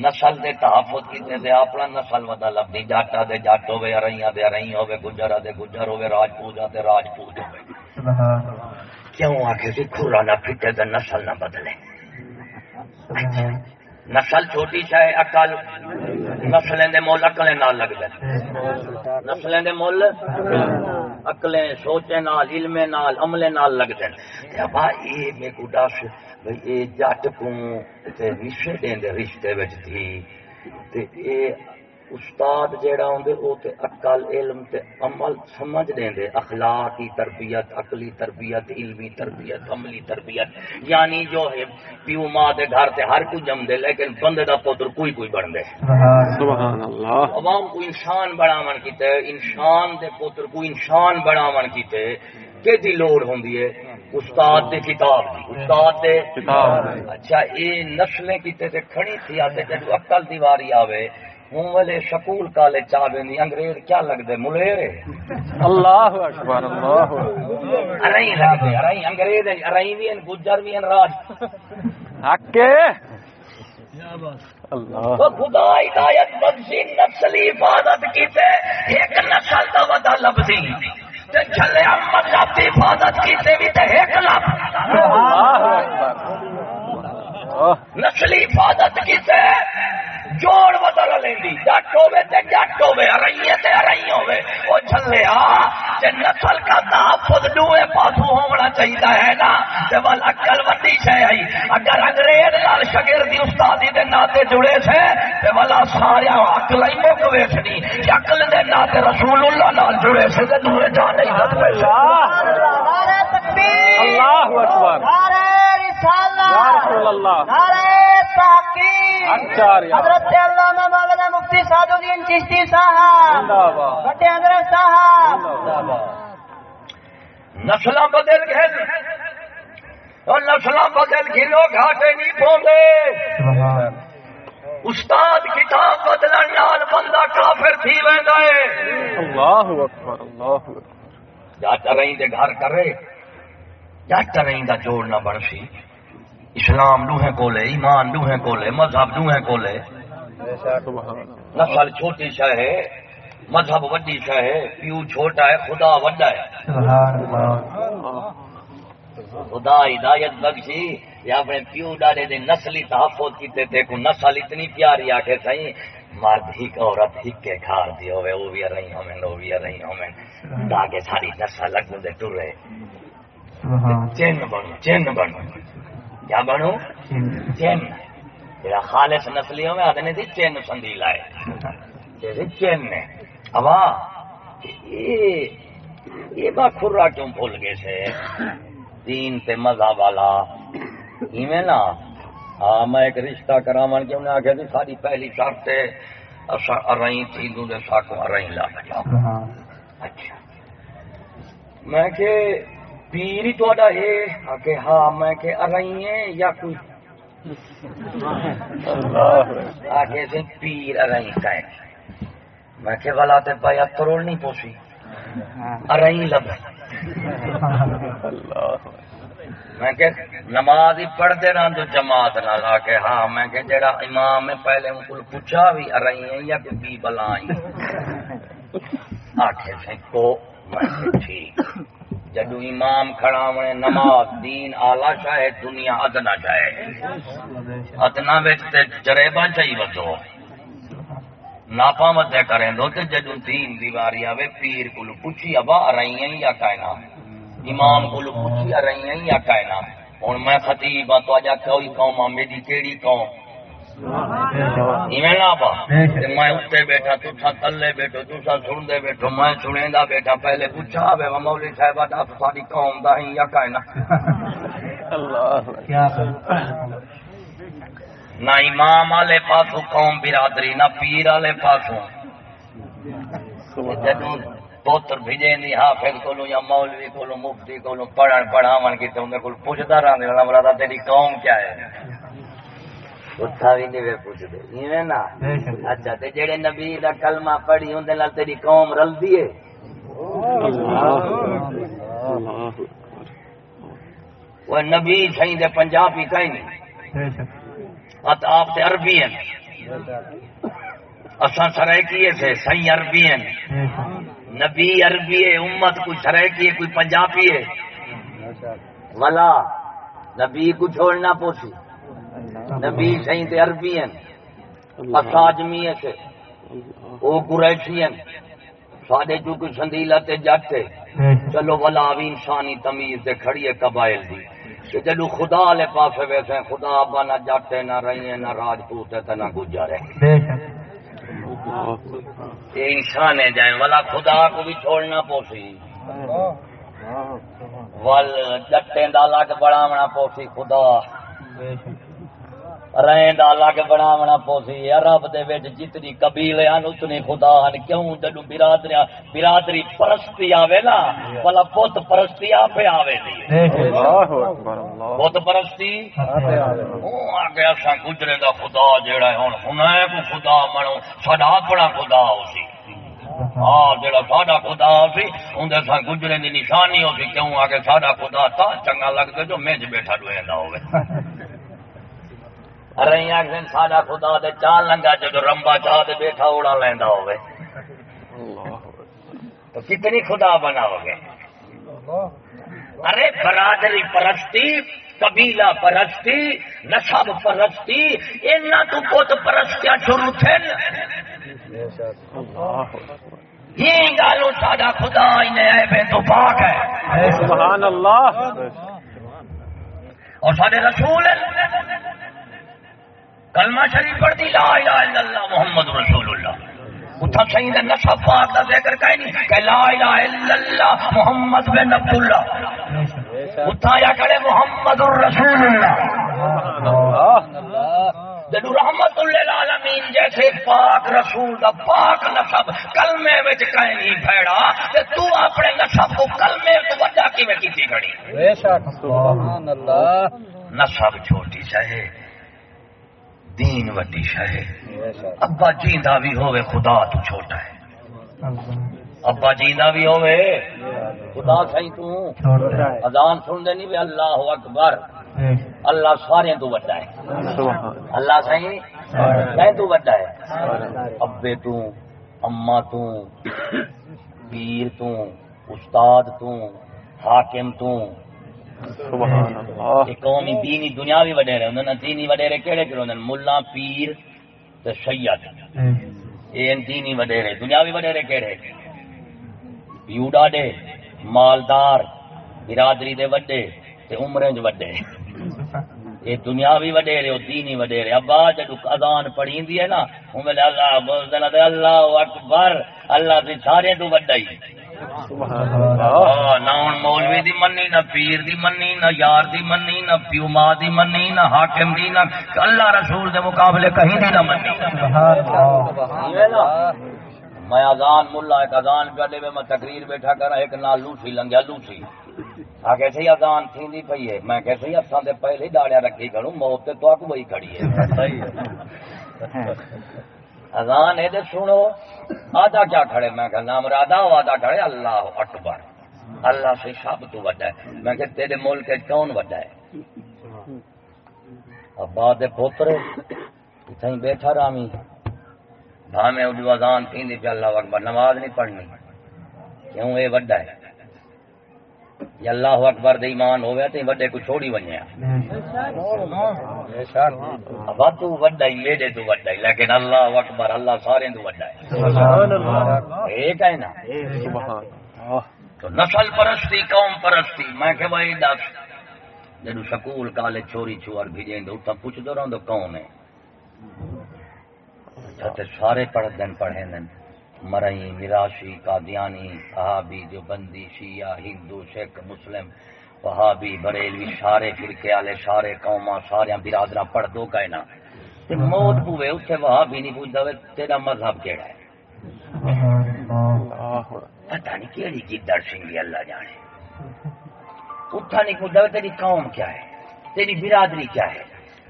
نسل دے تحفظ کیتے دے اپنا نسل ودا لبدی جاٹا دے جٹ ہوے ارائیاں دے ارائیں ہوے گجرا دے گجر ہوے راجپوت دے راجپوت ہوے سبحان اللہ۔ کیوں آکھے سی کھرا نہ پھٹے تے نسل نہ بدلے؟ سبحان نسل چھوٹی چاہے اکل نسلیں دے مول عقلیں نال لگ دے نسلیں دے مول عقلیں سوچیں نال، علمیں نال، عملیں نال لگ دے تے ابا، اے میں کو دس بھئی یہ جٹ کو تے رشتے دین دے رشتے وچ تھی۔ تے اے استاد جیڑا ہوندے او تے عقل علم تے عمل سمجھ دیندے اخلاقی تربیت عقلی تربیت علمی تربیت عملی تربیت۔ یعنی جو ہے پیو ماں دے گھر تے ہر کوئی جم دے لیکن بندے دا پتر کوئی کوئی بن دے سبحان سبحان اللہ۔ عوام کو انسان بناون کیتے انسان دے پتر کو انسان بناون کیتے کہ دی لوڑ ہوندی ہے؟ استاد دے کتاب دی۔ استاد دے کتاب اچھا اے نسلیں کیتے تے کھڑی تھی آتے جدو عقل دیواری آوے ہوں والے سکول کالے چاہ دی انگریز کیا لگ دے ملیرے۔ اللہ اکبر اللہ اکبر۔ ارائیں لگ دے ارائیں انگریز ہیں ارائیں بھی ہیں گجر بھی ہیں راج۔ حق اللہ۔ خدا ہدایت بخشی نسلی حفاظت کیتے ایک نسل دا ودا لبدی تے چھلے مذہب دی حفاظت کیتے بھی تے ایک لب۔ اللہ اکبر۔ نسلی حفاظت کیتے جوڑ بدل لیندی جٹ ہوے تے جٹ ہوے ارائیں تے ارائیں ہوے او چھلیا تے نسل کا تحفظ دوے پاسوں ہونا چاہیدا ہے نا۔ تے ول عقل وڈی شے ہے اگر انگریز نال شاگردی استادی دے ناتے جڑے سے تے والا سارا عقل ہی مک ویسنی عقل دے ناتے رسول اللہ نال جڑے سے تے دوے جان نہیں دت پیسہ نعرہ تکبیر اللہ اکبر۔ نعرہ رسالہ۔ یا رسول اللہ۔ نعرہ تحقیق اچاریا حضرت علامہ مولانا مفتی سعد الدین چشتی صاحب۔ زندہ باد بٹے حضرت صاحب۔ نسل بدل گئے۔ اور نسل بدل گئے۔ لوگ گھاٹے نہیں پوندے سبحان استاد کتاب بدلن نال بندہ کافر تھی ویندا ہے۔ اللہ اکبر اللہ اکبر۔ جٹ رہی دے گھر کرے۔ جٹ دا جوڑ نہ بن سی اسلام دوہیں کولے ایمان دوہیں کولے مذہب دوہیں کولے۔ نسل چھوٹی شے ہے مذہب وڈی شے ہے پیو چھوٹا ہے خدا وڈا ہے۔ خدا ہدایت بخشی یا اپنے پیو ڈاڈے دے نسلی تحفظ کیتے تے کو نسل اتنی پیاری آ کے سہی مرد ہی عورت ہی کے کھار دی ہوے وہ بھی رہی ہومن وہ بھی رہی ہومن تاکہ ساری نسل لگوں دے ٹرے۔ چین بنو چین بنو کیا بنو چین جڑا خالص نسلی ہوے آدھنے دی چین سندی لائے۔ جیسے چین نے۔ ابا یہ یہ با کھرا کیوں بھول گئے سے؟ دین تے مذہب والا۔ ایویں نا۔ ہاں میں ایک رشتہ کراون کے انہیں آخیا جی؟ ساری پہلی شرط ہے اسا ارائیں تھی دوں دے ساکو ارائیں لا اچھا۔ میں کہ پیر ہی تھوڑا ہے؟ آکے ہاں میں کہ ارائیں ہے یا کوئی؟ آگے سے پیر ارائیں کا ہے۔ میں کہ والا تے بھائی کروڑ نہیں پوسی ارائیں لب۔ اللہ۔ میں کہ نماز ہی پڑھتے رہا تو جماعت نہ لا کے ہاں میں کہ جڑا امام ہے پہلے ان کو پوچھا بھی ارائیں ہے یا کوئی بی بلائیں آٹھے سے کو۔ میں کہ ٹھیک۔ جدو امام کھڑا ہوئے، نماز، دین، آلہ شاہ دنیا ادنا شاہ ادنا وچ تے جریبا چاہیے ودو ناپا مت کریں دو تے جدوں تین دیواری آوے، پیر کو پوچھی، ابا رہی ہیں یا کائنا امام کو پوچھی رہی ہیں یا کائنا ہوں میں خطیب ہاں تو اجا کوئی قوم آ، میری کیڑی قوم؟ میں اتنے بیٹھا تسا تلے بیٹھو تسا سنتے بیٹھو میں سنیندا بیٹھا۔ پہلے پوچھا وے مولوی صاحب آپ ساری قوم دا ہیں یا کائنا کیا کریں نہ امام والے پاسوں قوم برادری نہ پیر والے پاسوں۔ جدوں پوتر بھیجے نہیں حافظ کو یا مولوی کو مفتی کو پڑھن پڑھاون کی تو کو پوچھتا رہا مراد تیری قوم کیا ہے؟ اتھا بھی نہیں ایویں نا اچھا تے جڑے نبی دا کلمہ پڑھی نال تیری قوم رلدی ہے وہ نبی سہی دے پنجابی کہیں نہیں ات آپ تے عربی ہیں۔ اساں سرائکی سے سہی عربی ہیں۔ نبی عربی ہے، امت کوئی سرائکی ہے، کوئی پنجابی ہے۔ ولا، نبی کو چھوڑنا پوسی نبی سہی تے عربی ہیں اساجمی سے او قریشی ہیں۔ ساڈے جو کوئی سندیلا تے جٹ شک چلو ولا بھی انسانی تمیز دے کھڑی ہے قبائل دی۔ کہ جدو خدا لے پاسے ویسے خدا ابا نہ جٹ ہے نہ رہی ہے نہ راجپوت ہے تے نہ گجر ہے۔ بے شک۔ یہ انسان ہے جائیں والا خدا کو بھی چھوڑنا پوسی۔ ول جٹیں دا الگ بڑھاونا پوسی خدا۔ بے شک۔ رین الگ بڑھاونا پوسی عرب دے وچ جتنی قبیلے ہیں اتنی خدا ہیں کیوں جدو برادری برادری پرستی آوے نا والا بت پرستی آپے آوے دی۔ بت پرستی؟ آگے اساں گجرے دا خدا جیڑا ہے۔ ہن کو خدا منو ساڈا اپنا خدا اسی ہاں جڑا ساڈا خدا سی اندر سا گجرے دی نشانی ہو سی۔ کیوں؟ آ کے ساڈا خدا تا چنگا لگتا جو میج بیٹھا ڈویندا ہوے ارے آخر ساڈا خدا دے چال لنگا جدو رمبا چاہ تے بیٹھا اڑا لیندا ہوے تو کتنی خدا بناؤ گے ارے برادری پرستی قبیلہ پرستی نسب پرستی اینا تو بت پرستیاں شروع تھے یہ گالو ساڈا خدا انہیں تو پاک ہے۔ سبحان اللہ۔ اور سارے رسول کلمہ شریف پڑھ دی لا الہ الا اللہ محمد رسول اللہ۔ اتھا سید نصب پاک دا ذکر کہیں نہیں کہ لا الہ الا اللہ محمد بن عبداللہ۔ بے شک اتھا یا کرے محمد رسول اللہ۔ جدو رحمت للعالمین جیسے پاک رسول دا پاک نصب کلمے وچ کہیں نہیں پھیڑا تے تو اپنے نصب کو کلمے تو وجہ کیویں کیتی کھڑی؟ سبحان اللہ۔ نصب چھوٹی شہ دین وڈی شہ ابا جیندا بھی ہوے خدا تو چھوٹا ہے۔ ابا جیندا بھی ہوے خدا سہی تو چھوڑتا ہے۔ اذان سن دے نہیں بھی اللہ اکبر۔ اللہ سارے تو بڑا ہے۔ اللہ سہی میں تو بڑا ہے۔ ابے تو اما تو پیر تو استاد تو حاکم تو یہ قومی دینی دنیاوی وڈیرے ہوں دینی وڈیرے کہڑے کہڑے ہوں ملا پیر تے سید. شک یہ دینی وڈیرے دنیاوی وڈیرے کہڑے پیو ڈاڈے مالدار برادری دے وڈے تے عمریں جو وڈے. یہ دنیاوی وڈیرے اور دینی وڈیرے. ابا جدو اذان پڑھی ہے نا میں اللہ نا تے اللہ اکبر اللہ سے سارے تو وڈا ہی ہاں، نہ ہوں مولوی دی منی نہ پیر دی منی نہ یار دی منی نہ پیو ماں دی منی نہ حاکم دی نہ اللہ رسول دے مقابلے کہیں دی نہ منی۔ سبحان اللہ۔ یہ نا، میں اذان ملا ایک اذان گڈے میں تقریر بیٹھا کر ایک نال لوسی لنگیا لوسی۔ آ کیسے ہی اذان تھیندی پئی ہے۔ میں کیسے ہی دے پہلے ہی ڈاڑیا رکھی کھڑوں موت تے تو اک وہی کھڑی ہے۔ اذان ہے تے سنو۔ آدھا کیا کھڑے؟ میں کہ نام رادا ہو آدھا کھڑے، اللہ اکبر۔ اللہ سے سب تو وڈا ہے۔ میں کہ تیرے ملک وچ کون وڈا ہے؟ ابا دے پوتر اتھیں بیٹھا رامی بھامے اڈو اذان تھیندی پہ اللہ اکبر، نماز نہیں پڑھنی۔ کیوں؟ اے وڈا ہے۔ یا اللہ اکبر دے ایمان ہویا تے وڈے کو چھوڑی ونیا ابا تو وڈا ہی، میرے تو وڈا ہی، لیکن اللہ اکبر اللہ سارے تو وڈا ہے۔ ایک ہے نا؟ تو نسل پرستی، قوم پرستی، میں کہ بھائی دس جدو سکول، کالج چوری چوار بھیجیں تو اتنا پوچھتے رہو کون ہے؟ اچھا، سارے پڑھ دن پڑھے دن۔ مرئی مراشی قادیانی، صحابی جو بندی شیعہ، ہندو، سکھ، مسلم، وہابی، بریلوی سارے فرقے والے سارے قوما سارے برادر پڑھ دو کہ نا تے موت پوے اتنے وہابی نہیں پوچھتا ہوئے تیرا مذہب کیڑا ہے؟ پتہ نہیں کیڑی گدڑ سنگھی اللہ جانے۔ اتھا نہیں پوچھتا ہوئے تیری قوم کیا ہے؟ تیری برادری کیا ہے؟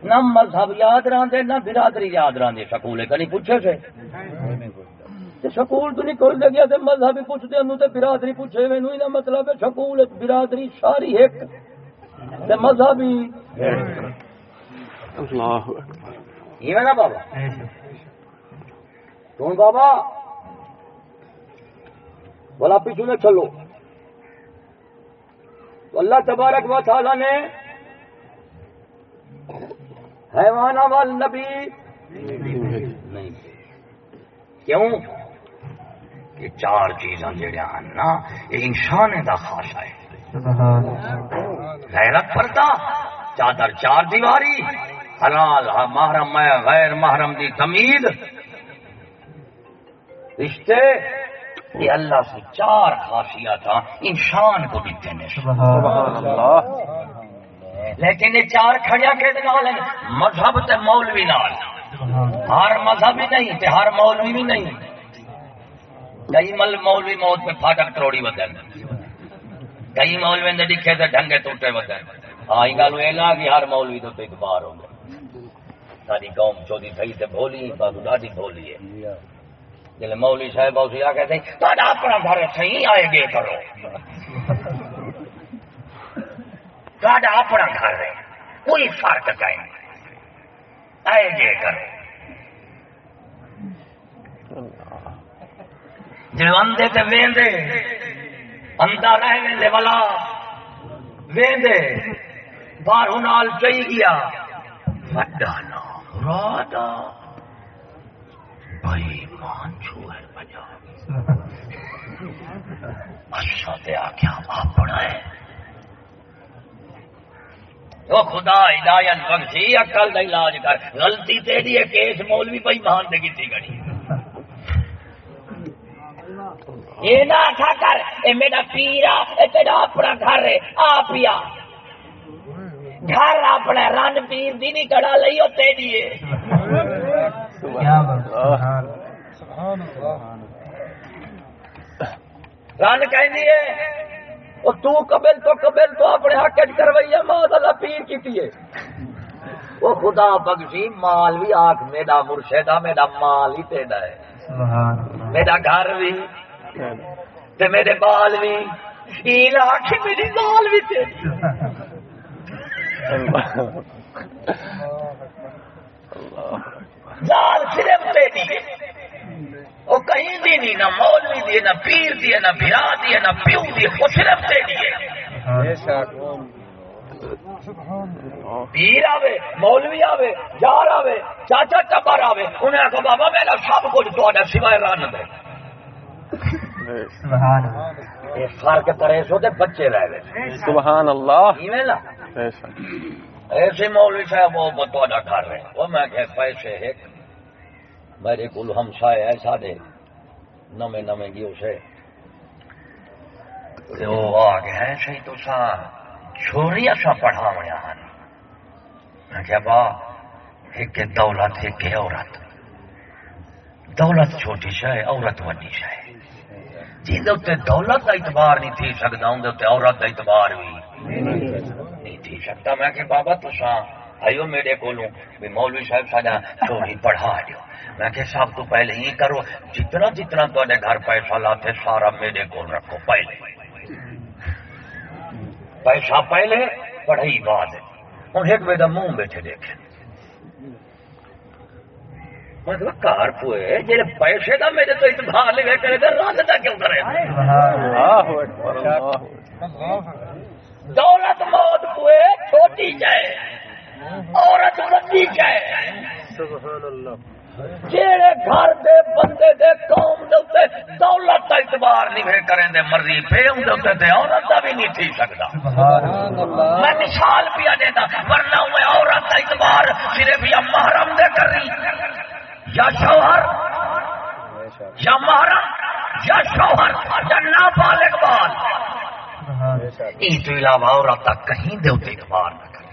نہ مذہب یاد رہندے، نہ برادری یاد رہندے سکولے کہیں پوچھے سے تے سکول تو نہیں کھول گیا تے مذہب پوچھتے انہوں تے برادری پوچھے میں نہ مطلب ہے سکول وچ برادری ساری ایک تے مذہب ہی یہ نا بابا؟ کون بابا؟ بولا پیچھے میں چلو۔ تو اللہ تبارک و تعالی نے حیوان وال نبی نہیں۔ کیوں؟ کہ چار چیزاں جڑیاں ہیں نا یہ انسان دا خاصا ہے۔ غیرت پردہ چادر چار دیواری حلال محرم میں غیر محرم دی تمید رشتے یہ اللہ سے چار خاصیت انسان کو دیتے ہیں۔ لیکن یہ چار کھڑیا کے نال مذہب تے مولوی نال۔ ہر مذہب ہی نہیں تے ہر مولوی بھی نہیں۔ کئی مل مولوی موت پہ پھاٹک تروڑی ودن، کئی مولوی نے دکھے تے ڈھنگے ٹوٹے ودن۔ ہاں یہ گل یہ کہ ہر مولوی تو اعتبار ہو گیا ساری قوم چودی تھی تے بولی بس ڈاڈی بولی ہے جلے مولوی صاحب اسی آ کہتے ہیں اپنا گھر صحیح آئے گے کرو۔ گاڈا اپنا گھر ہے، کوئی فرق کہیں آئے گے کرو۔ جی اندے تے ویندے اندھا رہ ویندے والا، ویندے باہروں نال چئی گیا۔ وڈا نا رادا بھائی مان چھو ہے بجا اچھا تے آکھیا اپنا ہے۔ او خدا ہدایت بخشی عقل دا علاج کر۔ غلطی تیری ہے، کیس مولوی بھائی مان دے کیتی گڑی۔ یہ نہ آخا کر اے میرا پیرا اے تیرا اپنا گھر ہے گھر اپنا رن پیر دی نہیں کڑا لئی او تیری ہے۔ رن کہندی ہے او تو قبل تو قبل تو اپنے حق کروائی ہے ماں اللہ پیر کیتی ہے۔ او خدا بخشی مال بھی آکھ میرا مرشد ہے میرا مال ہی تیرا ہے۔ میرا گھر بھی تے میرے بال بھی شیل آخی میری لال بھی تیری لال صرف تیری وہ کہیں بھی نہیں، نہ مولوی دی، نہ پیر دی، نہ بھرا دی، نہ پیو دی، وہ صرف تیری ہے۔ پیر آوے، مولوی آوے یار آوے، چاچا ٹبر آوے، انہیں آخو بابا میرا سب کچھ تو سوائے رن دے۔ یہ فرق کرے سو تے بچے رہ گئے۔ سبحان اللہ۔ ایویں نا ایسے مولوی صاحب وہ کر رہے وہ میں کہ پیسے ایک۔ میرے کول ہمسائے ہے سارے نمے نمے گی اسے۔ تے وہ آ گیا ہے صحیح تو سا چھوڑی اسا پڑھاویا ہن۔ میں کہ با ایک دولت ایک عورت۔ دولت چھوٹی شے عورت وڈی شے۔ جن اتنے دولت کا اعتبار نہیں تھی سکتا اندر اتنے عورت کا اعتبار بھی نہیں تھی سکتا۔ میں کہ بابا تسا آئیو میرے کو مولوی صاحب ساجا چوری پڑھا دیو۔ میں کہ سب تو پہلے یہ کرو، جتنا جتنا تے گھر پیسہ لاتے، سارا میرے کو رکھو، پہلے۔ پیسہ پہلے پڑھائی بعد۔ ہوں ایک بے منہ بیٹھے دیکھے۔ پوئے جی پیسے کا میرے تو اتبار لے کرے گا رات کا کیوں کرے اللہ اکبر اللہ دولت موت ہوئے چھوٹی جائے عورت بندی جائے جیڑے گھر دے بندے دے قوم دے اوتے دولت دا اعتبار نہیں وے کریں دے مرضی پہ اون دے اوتے تے عورت دا بھی نہیں تھی سکدا میں مثال پیا دیتا ورنہ عورت دا اعتبار صرف یا محرم دے کری یا شوہر یا محرم یا شوہر یا نابالغ بال ان تو علاوہ عورت دا کہیں دے اوتے اعتبار نہ کرے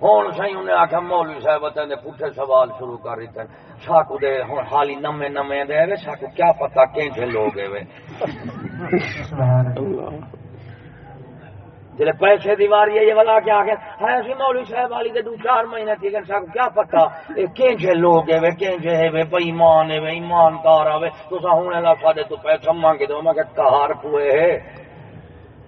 ہوں سی انہیں آخیا مولوی صاحب نے پوٹھے سوال شروع کر دیتے ساکو دے ہوں حالی نمے نمے دے ساکو کیا پتا کینچے لوگ وے جلے پیسے دیواری ہے، یہ والا کیا کہ ہے اسی مولوی صاحب والی دے دو چار مہینے تھی کہ ساکو کیا پتا؟ اے کینچے لوگ وے کینچے ہے، وے بے ایمان ہے، وے ایماندار ہے تو سا ہوں لا سادے تو پیسہ مانگے دو میں کہ کہار پوئے ہے۔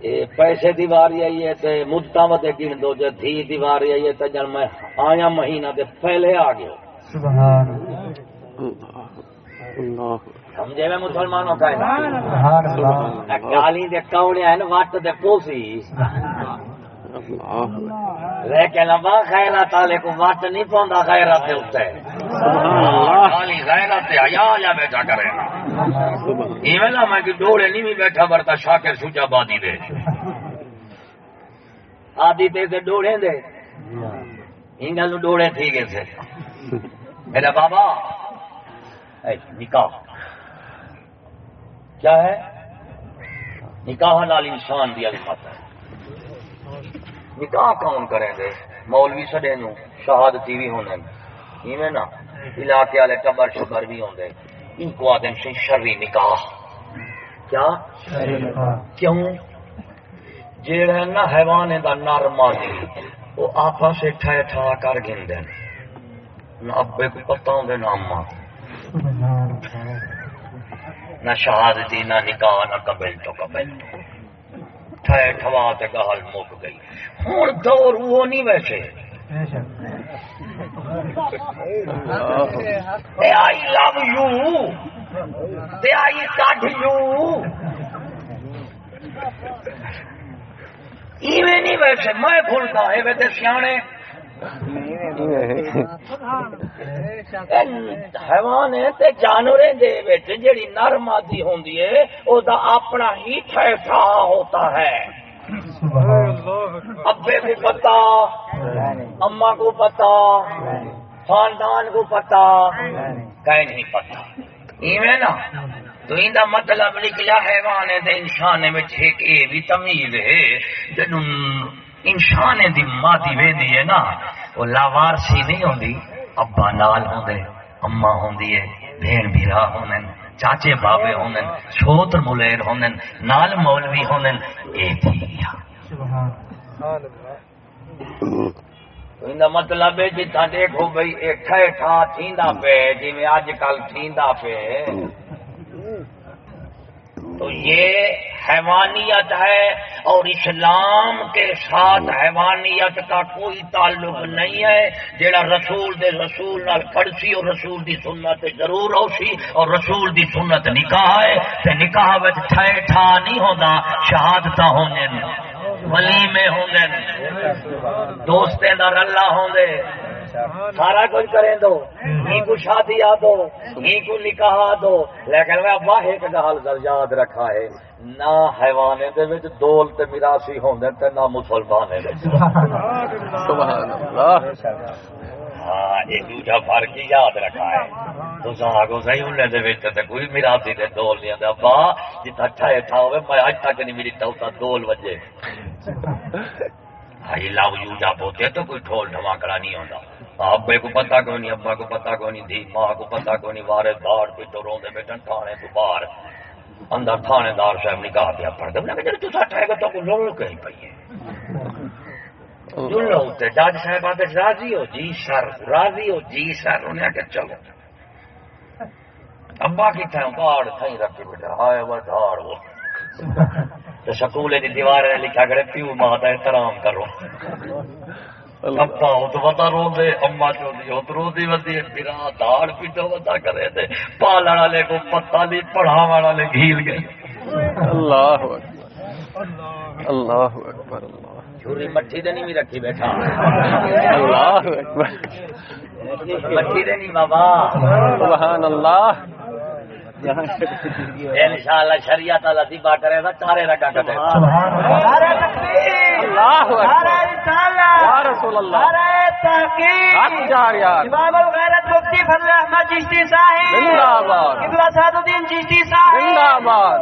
اے پیسے دیواری آئی ہے تے مدتا وتے گن دو، جے تھی دیواری آئی ہے تے جن میں آیا مہینہ دے پہلے آ گیا سبحان اللہ۔ سمجھے میں مسلمانوں کا ہے گالی دے ہیں وٹ دے پوسی. لیکن ابا خیرات والے کو وٹ نہیں پوندا خیرات دے اوتے گالی غیرت تے حیا یا بیٹھا کرے ایویں نہ میں کہ ڈوڑے نہیں بھی بیٹھا برتا شاکر سوچا بادی دے. آدی تے تے ڈوڑے دے. انگل ڈوڑے تھی گئے تھے. میرا بابا اے نکاح. کیا ہے؟ نکاح نال انسان دی عظمت ہے۔ نکاح کون کریں گے؟ مولوی سڈے نو شہادتی بھی ہونے ایویں نا علاقے والے ٹبر شبر بھی ہوندے۔ ان کو آدم سے شرری نکاح۔ کیا؟ کیوں؟ جیڑا ہے نا حیوان دا نر مادی وہ آپا سے ٹھہ ٹھا کر گھن نہ ابے کو پتہ ہوندے نہ اما نہ شہادتی نہ نکاح نہ قبل تو قبل تو۔ ٹھہ ٹھوا تے گال مک گئی۔ ہوں دور وہ نہیں ویسے۔ I love you. I kid you. ایویں نہیں ویسے۔ میں بھولتا ہے ویسے سیانے۔ حیوان تے جانوریں دے وچ جڑی نر مادی ہوندی ہے، او دا اپنا ہی ٹھہٹھا ہوتا ہے۔ ابے کو پتا اما کو پتا، خاندان کو پتا، کہیں نہیں پتا۔ ایویں نا تو ان کا مطلب نکلا حیوان ہے انسان ایک یہ بھی تمیز ہے۔ جن انسان دی مادی ویندی ہے نا وہ لاوارسی نہیں ہوندی ابا نال ہوندے اما ہوندی ہے بھین بھیرا ہوندن چاچے بابے ہوندن چھوتر ملیر ہوندن نال مولوی ہوندن اے تھی۔ گیا ان مطلب ہے دیکھو بھائی تھیندا جی کل تھیندا پہ تو یہ حیوانیت ہے اور اسلام کے ساتھ حیوانیت کا کوئی تعلق نہیں ہے، جیڑا رسول دے رسول نال پڑسی اور رسول دی سنت ضرور ہوسی اور رسول دی سنت نکاح ہے، تے نکاح وچ ٹھے ٹھا نہیں ہوندا، شہادتاں ہوندن ولیمے ہوندن دوستیں دا رلا ہوندے سارا کچھ کریں دو۔ ہی کو شادی آ دو ہی کو نکاح آ دو۔ لیکن میں واہ ایک گال در یاد رکھا ہے نہ حیوان دے وچ دول تے میراثی ہوندے تے نہ مسلمان دے وچ۔ ہاں یہ دوجا فرق ہی یاد رکھا ہے۔ تو آگو صحیح انہیں دے وچ تے کوئی میراثی دے دول نہیں آندا با جتھا ٹھے ٹھا ہوے میں اج تک نہیں میری توتا دول وجے۔ ہائی لاؤ یو جا پوتے تو کوئی ٹھول ڈھماکڑا نہیں ہوندا۔ ابے کو پتا کو نہیں ابا کو پتا کو نہیں دھی ماں کو پتا کو نہیں وارے دار کوئی تو روندے بیٹھن تھانے تو باہر۔ اندر تھانے دار صاحب نکاح پیا پڑھ دے کہ تو ساٹھے گا تو کو لول کہیں پئی ہے جو لوتے جج صاحب آتے راضی ہو جی سر راضی ہو جی سر انہیں کہ چلو۔ ابا کی تھا باڑ تھئی رکھی بیٹا ہائے وہ دھاڑ وہ تو سکولے دی دیوار لکھا کرے پیو ماں دا احترام کرو۔ ابا ات وتا رو دے اما چوندی ات رو دی ودی میرا داڑ پیٹو وتا کرے تے پالن والے کو پتہ نہیں پڑھاون والے گھیل گئے اللہ اکبر اللہ اکبر اللہ چھری مٹھی دے نہیں بھی رکھی بیٹھا اللہ اکبر مٹھی دے نہیں بابا سبحان اللہ انشاءاللہ شریعت اللہ دی بات کرے گا چارے رکھا کرے اللہ یا رسول اللہ۔ نعرہ تحقیق۔ حق جار یار امام الغیرت مفتی فضل احمد چشتی صاحب۔ زندہ آباد۔ قبلہ سعد الدین چشتی صاحب۔ زندہ آباد۔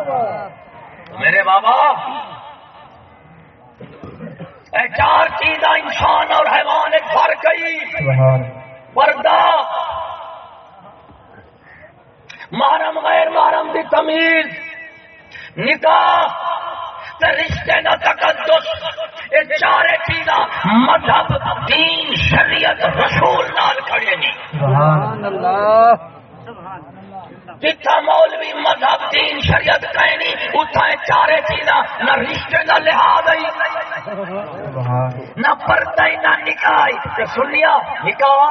میرے بابا۔ اے چار چیزاں انسان اور حیوان ایک فرق گئی پردہ۔ محرم غیر محرم دی تمیز۔ نکاح۔ تے رشتے دا تقدس۔ یہ چارے چیزاں مذہب دین شریعت رسول نال کھڑے نہیں۔ سبحان اللہ۔ جتھا مولوی مذہب دین شریعت کہیں نہیں اتھا یہ چارے چیزاں نہ رشتے دا لحاظ ہے نہ پردہ نہ نکاح سنیا نکاح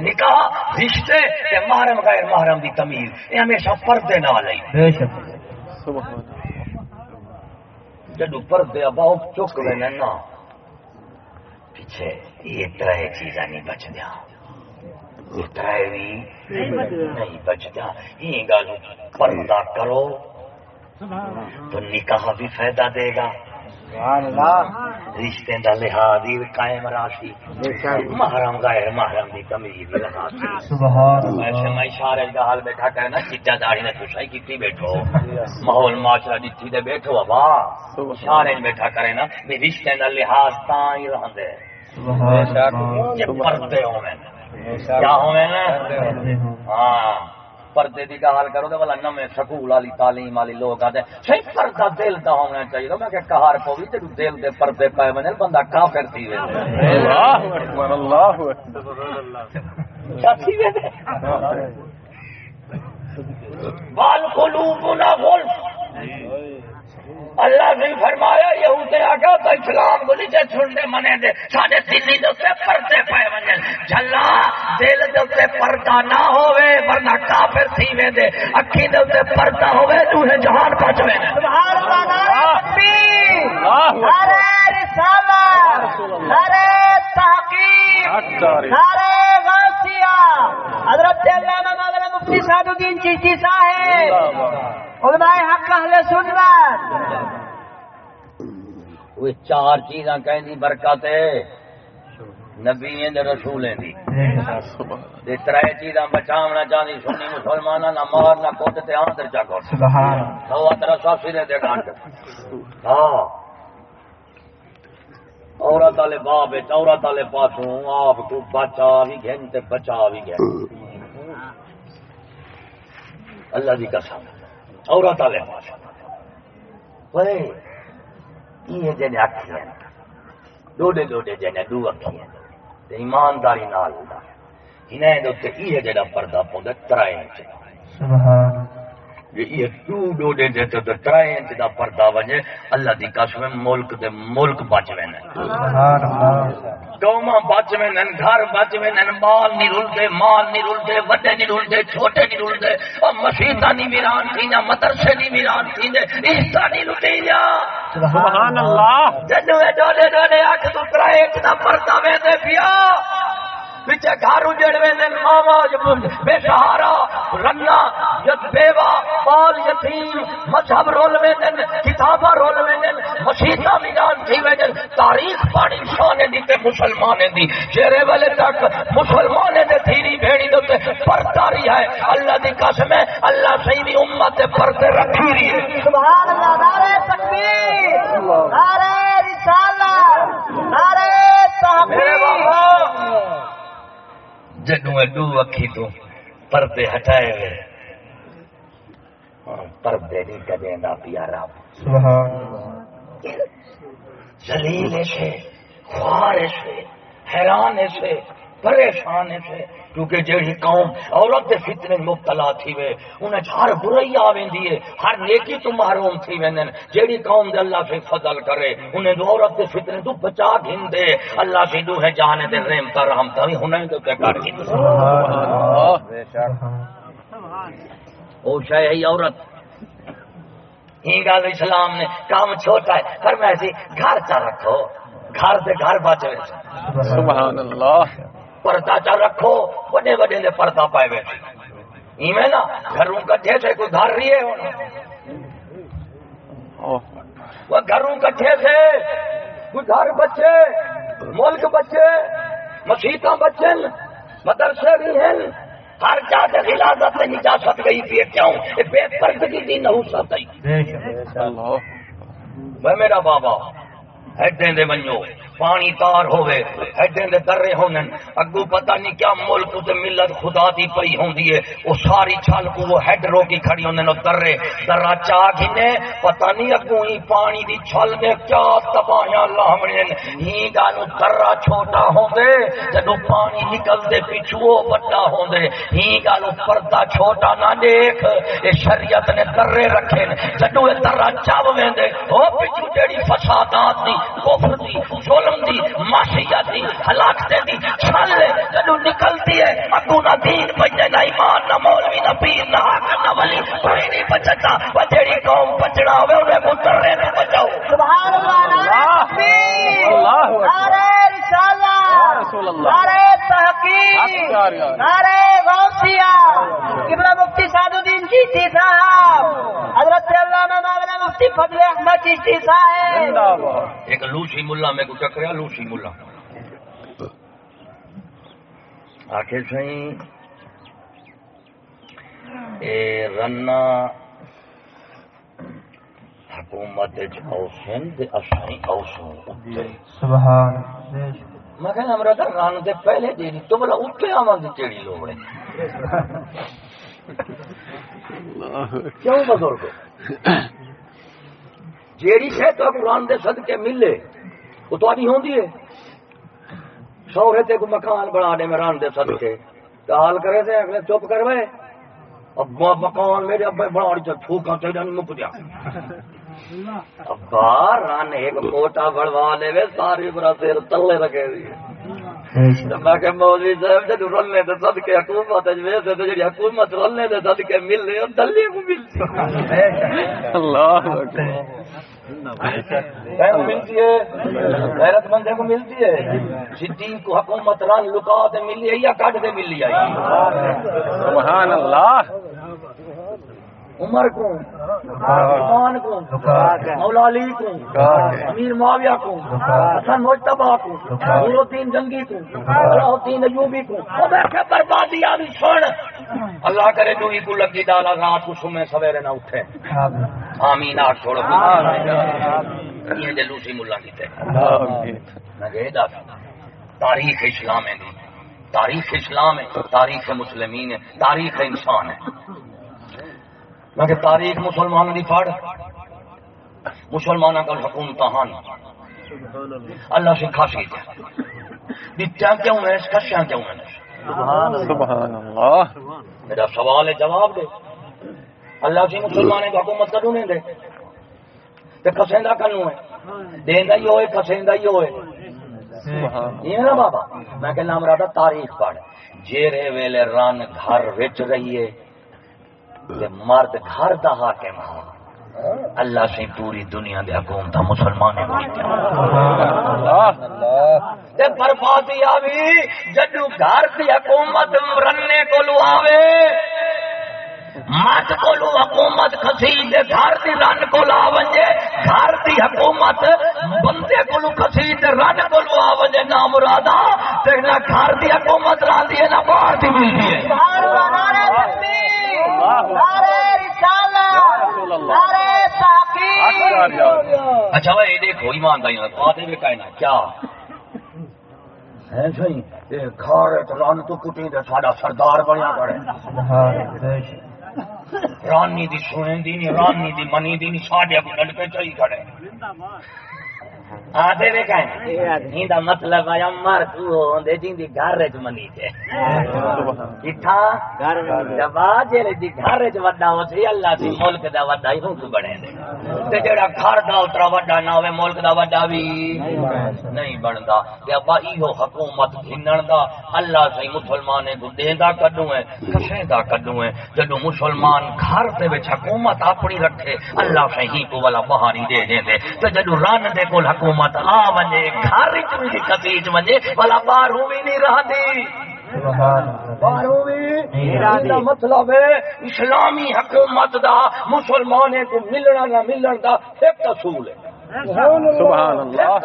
نکاح رشتے تے محرم غیر محرم دی تمیز۔ یہ ہمیشہ پردے نال ہے سبحان اللہ۔ جدو پردے اباؤ چک لینا نا، پیچھے یہ ترے چیزاں نہیں بچ دیا یہ ترے بھی نہیں بچ دیا یہ گل پردہ کرو، تو نکاح بھی فائدہ دے گا۔ رشتے دا لحاظ ہی قائم راشی۔ محرم غیر محرم دی تمیز بھی لحاظ ایسے میں اشارے کا حال بیٹھا کرنا چٹا داڑھی نے خوشائی کی بیٹھو۔ ماحول معاشرہ ڈٹھی دے بیٹھو ابا۔ اشارے بیٹھا کرے نا رشتے دا لحاظ تا ہی رہندے پردے کیا ہوئے نا ہاں۔ پردے دی کا حال کرو تو بلا نمے سکول والی تعلیم والی لوگ آتے صحیح پردہ دل دا ہونا چاہیے۔ میں کہ کہار بھی تیرو دل دے پردے پائے بنے بندہ کافر تھی وے اللہ اکبر اللہ اکبر۔ وے قلوبنا غلف۔ اللہ نے فرمایا یہود آگا تو اسلام کو نیچے چھنڈے منے دے سارے دلی دے پردے پائے ونے جھلا دل دے پردہ نہ ہوے ورنہ کافر تھی وے دے۔ اکھی دے پردہ ہوے تو جہان پچ وے سبحان اللہ نعرہ تکبیر اللہ نعرہ رسالت نعرہ تحقیق نعرہ غوثیہ حضرت علامہ مولانا مفتی سعد الدین چشتی صاحب علماء حق اہل سنت۔ وہ چار چیزاں کہیں دی برکت ہے۔ نبی دے رسولیں دی۔ سبحان تے ترے چیزاں بچاونا چاہندی سنی مسلماناں نہ مار نہ کوٹ تے آن تے چا کوٹ سو ترا سو سیدھے دے ہاں۔ عورت والے باپ ہے عورت والے پاسوں آپ کو بچا بھی گھن تے بچا بھی گھن۔ اللہ دی قسم۔ عورت والے۔ وے یہ اکھیاں ڈوڈے ڈوڈے جنے دو اکھیاں تے ایمانداری نال انہیں دے تے یہ جڑا پردہ پوندا ترائے انچ یہ دو ڈوڈے دے تے تے ترائے انچ دا پردہ وجے اللہ دی قسم ملک دے ملک بچ قوما بچ وینے گھر بچ وینے مال نہیں رلدے مال نہیں رلدے وڈے نہیں رلدے چھوٹے نہیں رلدے۔ نہیں ویران مدرسے نہیں ویران تھیندے عزت نہیں سبحان اللہ۔ جنو ڈوڈے ڈوڈے اکھ تو دا پردہ ویندے پیا۔ پیچھے گھر اجڑ ویندے ماما بے سہارا رنا یت بیوا بال یتیم مذہب رول ویندے کتاباں رول ویندے مسیحاں میدان تھی ویندے تاریخ پاڑی شانے دی تے مسلمانے دی۔ چہرے والے تک مسلمانے دے تھیری بھیڑی دے تے پرداری ہے اللہ دی قسم ہے اللہ صحیح دی امت تے پردے رکھی رہی ہے۔ سبحان اللہ نعرہ تکبیر نعرہ رسالت نعرہ تحقیق۔ جنو ڈو اکھی تو پردے ہٹائے ہوئے۔ ہاں، پردے نہیں کدے نہ پیارا۔ ذلیل سے خوار سے حیران سے پریشان سے کیونکہ جیڑی قوم عورت دے فتنے مبتلا تھی وے انہیں ہر برائی آ ویندی ہے ہر نیکی تو محروم تھی ویندن جیڑی قوم دے اللہ سے فضل کرے انہیں دو عورت دے فتنے تو بچا گھن دے اللہ سے دو ہے جانے دے رحم کر رحم تا تھی انہیں تو تے کر گھن او شاہ ہے عورت؟ ہی گل اسلام نے، کام چھوٹا ہے پر میں سی، گھر چا رکھو۔ گھر سے گھر بچے سبحان اللہ۔ پردہ چا رکھو بڑے بڑے نے پردہ پائے بیٹھے ایویں نا گھروں کٹھے سے کوئی گھر رہی ہے اوہ، وہ گھروں کٹھے سے کوئی گھر بچے ملک بچے مسیحت بچے مدرسے بھی ہیں۔ ہر جا سے خلافت سے نجاست گئی پی کیوں؟ بے پردگی دی نحوست ہے۔ اللہ۔ وہ میرا بابا ہڈیں دے ونجو۔ پانی تار ہوئے ہڈیں دے درے ہونن اگو پتہ نہیں کیا ملک تے ملت خدا دی پئی ہوندی ہے۔ او ساری چھل کو وہ ہڈ روکی کھڑی ہوندن او درے، درا چا گھنے، پتہ نہیں اگو ہی پانی دی چھل میں کیا تباہیاں لاہمن ہی گانو درا چھوٹا ہوندے جدو پانی نکل دے پیچھو وہ بڑا ہوندے۔ ہی گانو پردہ چھوٹا نہ دیکھ، اے شریعت نے درے رکھے جدو اے درا چاو ویندے او پیچھو جیڑی فسادات دی، کفر دی، ظلم دی معصیت دی ہلاکت دی چھل جدو نکلتی ہے اگو نہ دین بچے نہ ایمان نہ مولوی نہ پیر نہ حاکم نہ ولی کوئی نہیں بچتا وہ جیڑی قوم بچنا ہوئے انہیں درے میں بچاؤ سبحان اللہ اللہ اکبر۔ نعرہ رسالہ رسول اللہ۔ نعرہ حق تحقیق۔ نعرہ غوثیہ قبلہ مفتی سعد الدین چیشتی صاحب حضرت علامہ مولانا مفتی فضل احمد چیشتی صاحب زندہ باد ایک لوسی ملا میں کو ٹکریا لوسی ملا آخر سی اے رنا حکومت اوسن دے اسائی اوسن اتے سبحان میں کہنا رن دے پہلے دے تو بلا اتے آواں دی چیڑی لوڑے کیوں بزرگ جیڑی شے تو قرآن دے صدقے ملے وہ تو آدھی ہوندی ہے۔ سوہرے تے کو مکان بنا دے میں ران دے صدقے۔ تو حال کرے تھے اگلے چپ کروے اب مکان میرے ابے بنا دی پھوکا تے جان مک دیا ابا ران ایک کوٹا بڑوا لے وے، ساری برا سیر تلے رکھے دی میں کہ مولوی صاحب رلنے حکومت تے جڑی حکومت رلنے مل دلی کو اللہ اکبر۔ کہیں ملتی ہے۔ غیرت مندے کو ملتی ہے۔ صدیق کو حکومت رن لکا دے ملی ہے یا کٹ دے ملی آئی۔ سبحان اللہ۔ عمر کو عثمان کو مولا علی کو امیر معاویہ کو حسن مجتبہ کو نور الدین جنگی کو صلاح الدین ایوبی کو کہ بربادی آوی چھوڑ۔ اللہ کرے جو ہی کو لگی ڈالا رات کو سمے سویرے نہ اٹھے۔ آمین. آٹھ چھوڑو یہ جے لوسی ملا کی تے۔ میں تاریخ اسلام ہے۔ تاریخ اسلام ہے تاریخ مسلمین ہے تاریخ انسان ہے۔ میں کہ تاریخ مسلمانوں دی پڑھ مسلمانوں کا حکومت ہن اللہ سے خاصی دتیا کیوں ہے کشیاں کیوں ہیں سبحان اللہ۔ میرا سوال ہے جواب دے۔ اللہ سے مسلمانوں کی حکومت کدوں نہیں دے۔ تے کسیندا کنوں ہے۔ دیندا ہی ہوئے کسیندا ہی ہوئے۔ سبحان یہ نا بابا میں کہنا مرادہ تاریخ پڑھ۔ جیرے ویلے رن گھر وچ رہیے تے مرد گھر دا حاکم ہو اللہ سے پوری دنیا دے حکومت مسلمان تے بربادی آوی جدو گھر دی حکومت رننے کو لو آوے مت کو حکومت کسی دے گھر دی رن کو لا ونجے گھر دی حکومت بندے کو کسی دے رن کو آ ونجے نہ مرادا، تے نہ گھر دی حکومت راندی ہے، نہ باہر دی ملتی ہے۔ سبحان اللہ نعرہ تکبیر نعرہ رسالہ نعرہ تحقیق اچھا بھائی دیکھو ایمانداری بھی کہنا کیا؟ ہے صحیح یہ کھاڑے تو رن تو کٹی دے ساڈا سردار بنیا رانی دی سنیں دی نہیں رانی دی منی دی نہیں ساڈے کو ڈل کے چلی کھڑے۔ آدھے میں کہیں ہی دا مطلب آیا مر تو ہوندے جن دی گھر وچ منی تے۔ کتھا جبا جڑے دی گھر وچ وڈا ہو سی اللہ دی ملک دا وڈا ہی ہوں بنے دے۔ تے جڑا گھر دا اترا وڈا نہ ہوے ملک دا وڈا بھی نہیں بندا۔ تے ابا ایہو حکومت گھنن دا اللہ سی مسلمانے کو دیندا کڈوں ہے کسیندا کڈوں ہے۔ جدوں مسلمان گھر وچ حکومت اپنی رکھے اللہ سی ہی کو والا بہاری دے دے دے۔ تے جدوں رن دے کول حکومت آ ونجے گھر وچ بھی کتی وچ ونجے والا باہر بھی نہیں بھی دا مطلب ہے اسلامی حکومت دا مسلمانے کو ملنا نہ ملن دا ایک اصول ہے سبحان اللہ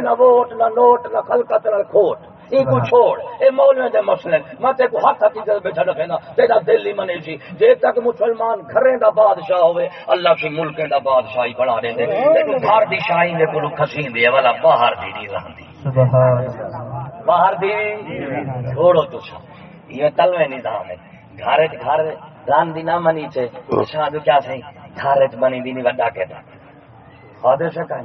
نہ ووٹ نہ نوٹ نہ خلقت نہ کھوٹ کو چھوڑ اے مولوی دے مسئلے میں تے کو ہاتھ تے بیٹھا رکھے نا تیرا دل ہی منے سی۔ جے تک مسلمان گھریں دا بادشاہ ہوئے اللہ کی ملکیں دا بادشاہی بنا دے دے۔ تے گھر دی شاہی دے کو کھسین دے والا باہر دی نہیں رہندی باہر دی؟ چھوڑو تو یہ تلوے نظام ہے۔ گھر گھر ران دی نہ منی چے شاہ جو کیا سہی؟ گھر بنی دی نہیں وڈا کہتا۔ خادے سے کہیں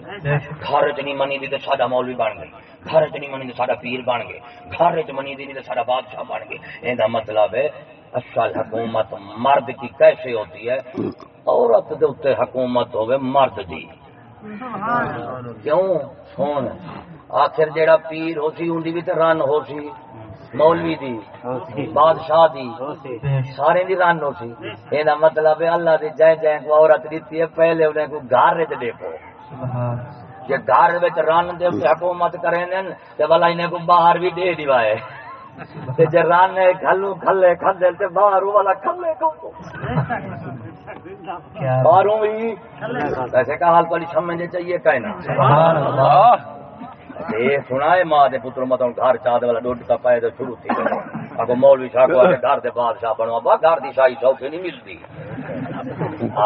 گھر نہیں منی دی تو ساڈا مولوی بن گئی۔ گھر چ نہیں منی تو ساڈا پیر بن گئے۔ گھر چ منی نہیں تو ساڈا بادشاہ بن گئے۔ این دا مطلب ہے، اصل حکومت مرد کی کیسے ہوتی ہے۔ عورت دے اوتے حکومت ہوے مرد دی۔ کیوں؟ سن، آخر جیڑا پیر ہو سی اندی بھی تے رن ہو سی۔ مولوی دی، بادشاہ دی، سارے دی رن ہو سی۔ یہ مطلب ہے، اللہ دی جائیں جائیں کو عورت دیتی ہے، پہلے انہیں کو گھر وچ دیکھو جے گھر وچ رن دے تے حکومت کریں نے تے والا انہیں کو باہر بھی دے دیوائے۔ تے جے رن کھلو کھلے کھدے تے باہر والا کھلے کو باہروں بھی ایسے کا حال پڑی سمجھے چاہیے کہنا سبحان اللہ۔ ہے ماں دے پتر مت گھر چاند والا ڈوڈ کا پائے تو شروع تھی۔ اگو مولوی شاہ کو گھر دے بادشاہ بنوا با گھر دی شاہی سوکھی نہیں ملتی۔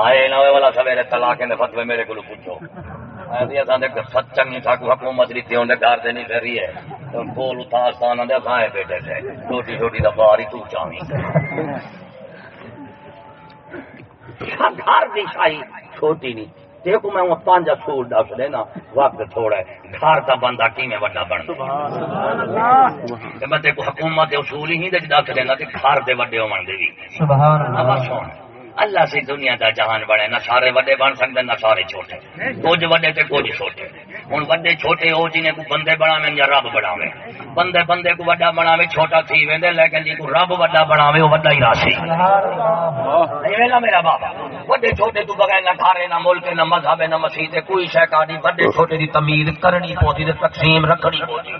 آئے نوے والا سویرے طلاق دے فتوی میرے کو پوچھو۔ ایسی اساں دے سچنگ نہیں تھا کو حکومت گھر نہیں پھری ہے تو دے اساں بیٹھے تھے چھوٹی چھوٹی دا باری تو چاویں گھر دی شاہی چھوٹی نہیں دیکھو میں وہ پانچ اصول دس دینا وقت تھوڑا ہے گھر کا بندہ کیویں بن میں دیکھو حکومت دے اصول ہی دے دس دینا تے گھر دے وڈے ہون دے وی اب سن اللہ سے دنیا دا جہان بنے نہ سارے وڈے بن سکتے نہ سارے چھوٹے۔ کچھ وڈے تے کچھ چھوٹے۔ ہوں وڈے چھوٹے ہو جنہیں کو بندے بناویں یا رب بناویں۔ بندے بندے کو وڈا بناوے چھوٹا تھی ویندے لیکن جی کو رب وڈا بناوے وہ وڈا ہی راسی میرا بابا وڈے چھوٹے تو بغیر نہ کھارے نہ ملک نہ مذہب نہ مسیح کوئی شے کاری وڈے چھوٹے دی تمیز کرنی پوتی تقسیم رکھنی پوتی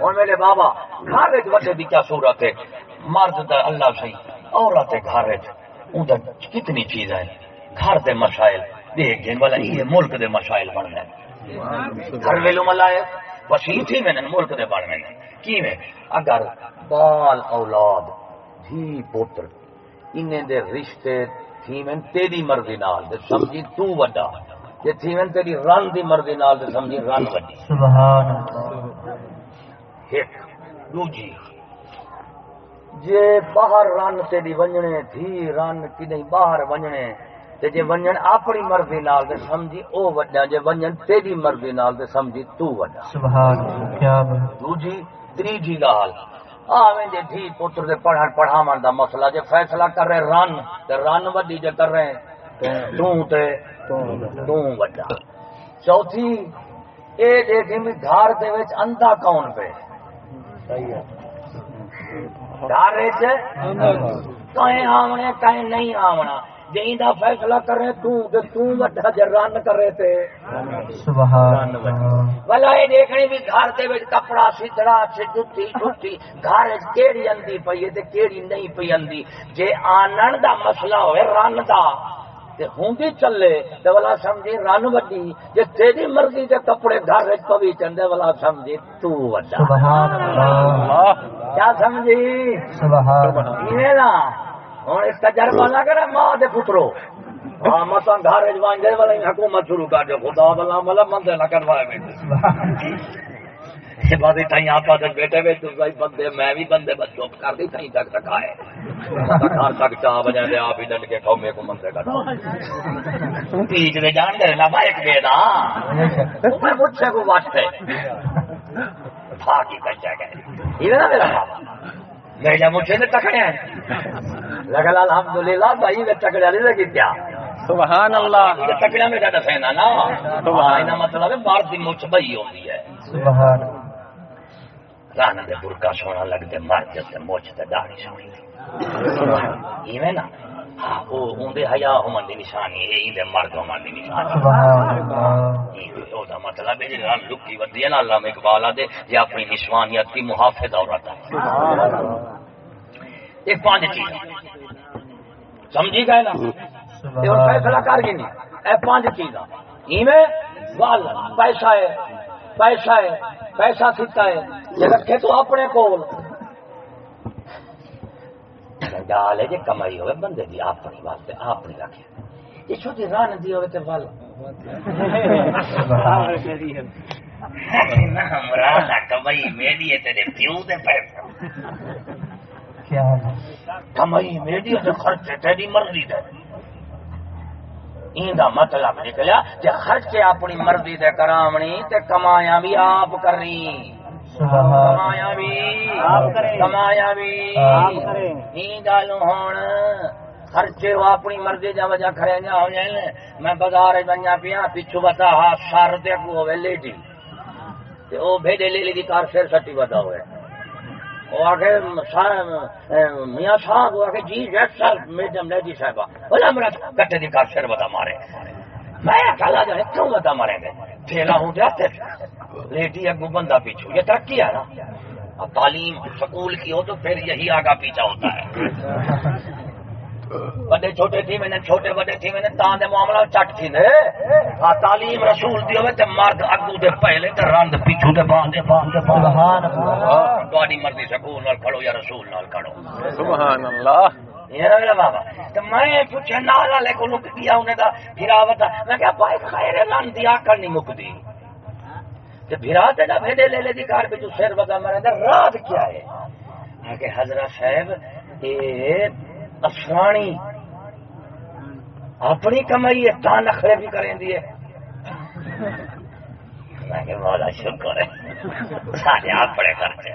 ہوں میرے بابا گھر وڈے دی کیا صورت ہے؟ مرد تے اللہ صحیح عورت ہے گھر اوندا کتنی چیز ہے گھر دے مسائل دیکھ جن والا یہ ملک دے مسائل بن گئے۔ گھر ویلو ملائے وسیع تھی میں ملک دے بن گئے۔ کی میں اگر بال اولاد دھی پوتر انہیں دے رشتے تھی میں تیری مرضی نال تے سمجھی تو وڈا۔ جے تھی میں تیری رن دی مرضی نال تے سمجھی رن وڈی۔ سبحان اللہ۔ ایک دوجی۔ جے باہر رن تیری ونجنے تھی رن کی نہیں باہر ونجنے۔ تے جے ونجن اپنی مرضی نال تے سمجھی او وڈا۔ جے ونجن تیری مرضی نال تے سمجھی تو وڈا۔ سبحان اللہ کیا بات۔ دوجی تریجی گال آویں جے تھی پتر دے پڑھن پڑھاون دا مسئلہ جے فیصلہ کر رہے رن تے رن وڈی جے کر رہے تو تے تو وڈا۔ چوتھی اے دیکھیں بھی گھر دے وچ اندھا کون پہ گھر وچ کہیں آونے کہیں نہیں آونا جہیں دا فیصلہ کر رہے تو تو وڈا کر رہے سبحان اللہ۔ دیکھنے بھی گھر دے وچ کپڑا سدڑا سے جُتی جُتی گھر وچ کیڑی اندی پئی ہے تے کیڑی نہیں پئی اندی جے آنن دا مسئلہ ہوئے رن دا تے ہوں بھی چلے تے والا سمجھی رن وڈی جے تیری مرضی دے کپڑے گھر وچ پوی چندے والا سمجھی تو وڈا۔ سبحان اللہ۔ کیا سمجھی؟ سبحان اللہ۔ یہ نا ہوں اس تجربہ نہ کرے ماں دے پترو۔ ہاں مسا گھر وچ وانجے والا حکومت شروع کر دو خدا بلا ملا مندے نہ کروائے بیٹھے باتیں تھی آپ بیٹھے ہوئے تو بھائی بندے میں بھی بندے بس چپ کر دی تھی تک تک آئے۔ گھر تک چاہ بجے دے آپ ہی ڈنڈ کے کھو میرے کو منگے کا تیج دے جان گئے نا بائک دے دا میں مجھ سے کو واسطے تھا کی کچھ گئے۔ یہ نا میرا بابا۔ میں جب مجھے نے ٹکڑے ہیں۔ لگا الحمدللہ بھائی میں ٹکڑا نہیں لگی کیا۔ سبحان اللہ۔ ٹکڑا میں ڈاٹا سینا نا سبحان مطلب ہے دی مچھ ہے۔ سبحان رانا دے برکا سونا لگتے مر جتے موچ تے داڑھی سونی ایویں نا او حیا دی نشانی مرد دی نشانی او دا مطلب لکی ودی ہے نا علامہ اقبال دے یہ اپنی کی محافظ عورت ہے ایک پانچ چیز سمجھی گئے نا یہ ہن فیصلہ کر نہیں اے پانچ چیزاں ایویں وال پیسہ ہے پیسہ ہے پیسہ سیتا ہے یہ رکھے تو اپنے کول۔ گال ہے جی کمائی ہوئے بندے دی اپنی واسطے اپنی رکھے۔ یہ چھوٹی رن دی ہوئے تے ول مراد کمائی میری ہے تیرے پیو دے پیسے۔ کیا ہے؟ کمائی میری ہے تے خرچے تیری مرضی دے۔ این دا مطلب نکلیا کہ خرچے اپنی مرضی دے کرامنی تے کمایا بھی آپ کرنی کمایا بھی۔ کمایا بھی۔ این ہون خرچے وہ اپنی مرضی جا وجہ کھڑے جا ہو جائیں۔ میں بازار بنیا پیا پیچھو بتا ہاں سار تے کو ہوے لیڈی تے او دی کار سٹی بتا ہوئے۔ میاں صاحب وہ جی یس سر میڈم لیڈی صاحبہ بولا میرا کٹے دی کار سر بتا مارے میں کالا جو ہے کیوں بتا مارے گے ٹھیلا ہوں جاتے لیڈی اگو بندہ پیچھو یہ ترقی ہے نا تعلیم سکول کی ہو تو پھر یہی آگا پیچھا ہوتا ہے بڑے چھوٹے تھی میں نے چھوٹے بڑے تھی میں نے تاں دے معاملہ چٹ تھی نے ہاں تعلیم رسول دی ہوے تے مرد اگو دے پہلے تے رند پیچھو دے باندے باندے سبحان اللہ تواڈی مرضی سکول نال کھڑو یا رسول نال کھڑو سبحان اللہ یہ نہ میرا بابا تے میں پوچھے نال والے کو لک گیا انہیں دا پھراوت میں کہا بھائی خیر لان دی آکل نہیں مکدی تے بھرا تے نہ بھیڑے لے لے دی کار پہ جو سر بتا مرے دا رات کیا ہے میں کہ حضرت صاحب اے افرانی اپنی کمائی ہے تا نخرے بھی کریں دیے میں کہ مولا شکر ہے۔ سارے اپنے خرچے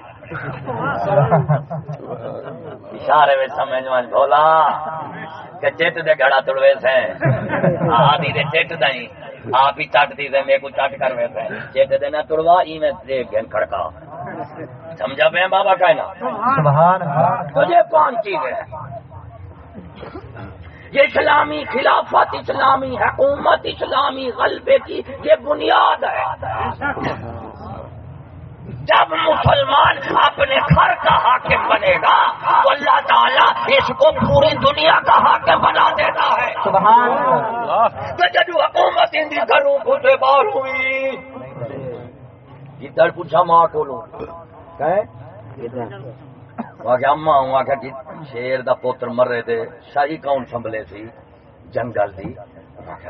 اشارے میں سمجھ من بولا کہ چٹ دے گھڑا تڑوے سے۔ آدھی دے چٹ دیں آپ ہی چٹ دی دے میرے کو چٹ کر وے سے چٹ دے نہ تڑوا ای میں گن کھڑکا۔ سمجھا پہ بابا کہنا سبحان پانچ چیزیں ہیں یہ اسلامی خلافت اسلامی حکومت اسلامی غلبے کی یہ بنیاد ہے۔ جب مسلمان اپنے گھر کا حاکم بنے گا تو اللہ تعالیٰ اس کو پوری دنیا کا حاکم بنا دیتا ہے۔ سبحان اللہ تو جب حکومت ان گھروں کو سے باہر ہوئی جدھر پوچھا ماں کو لوں۔ کہ اما ہوں جی شیر دا پوتر مرے دے شاہی کون سنبھلے سی؟ جنگل دی۔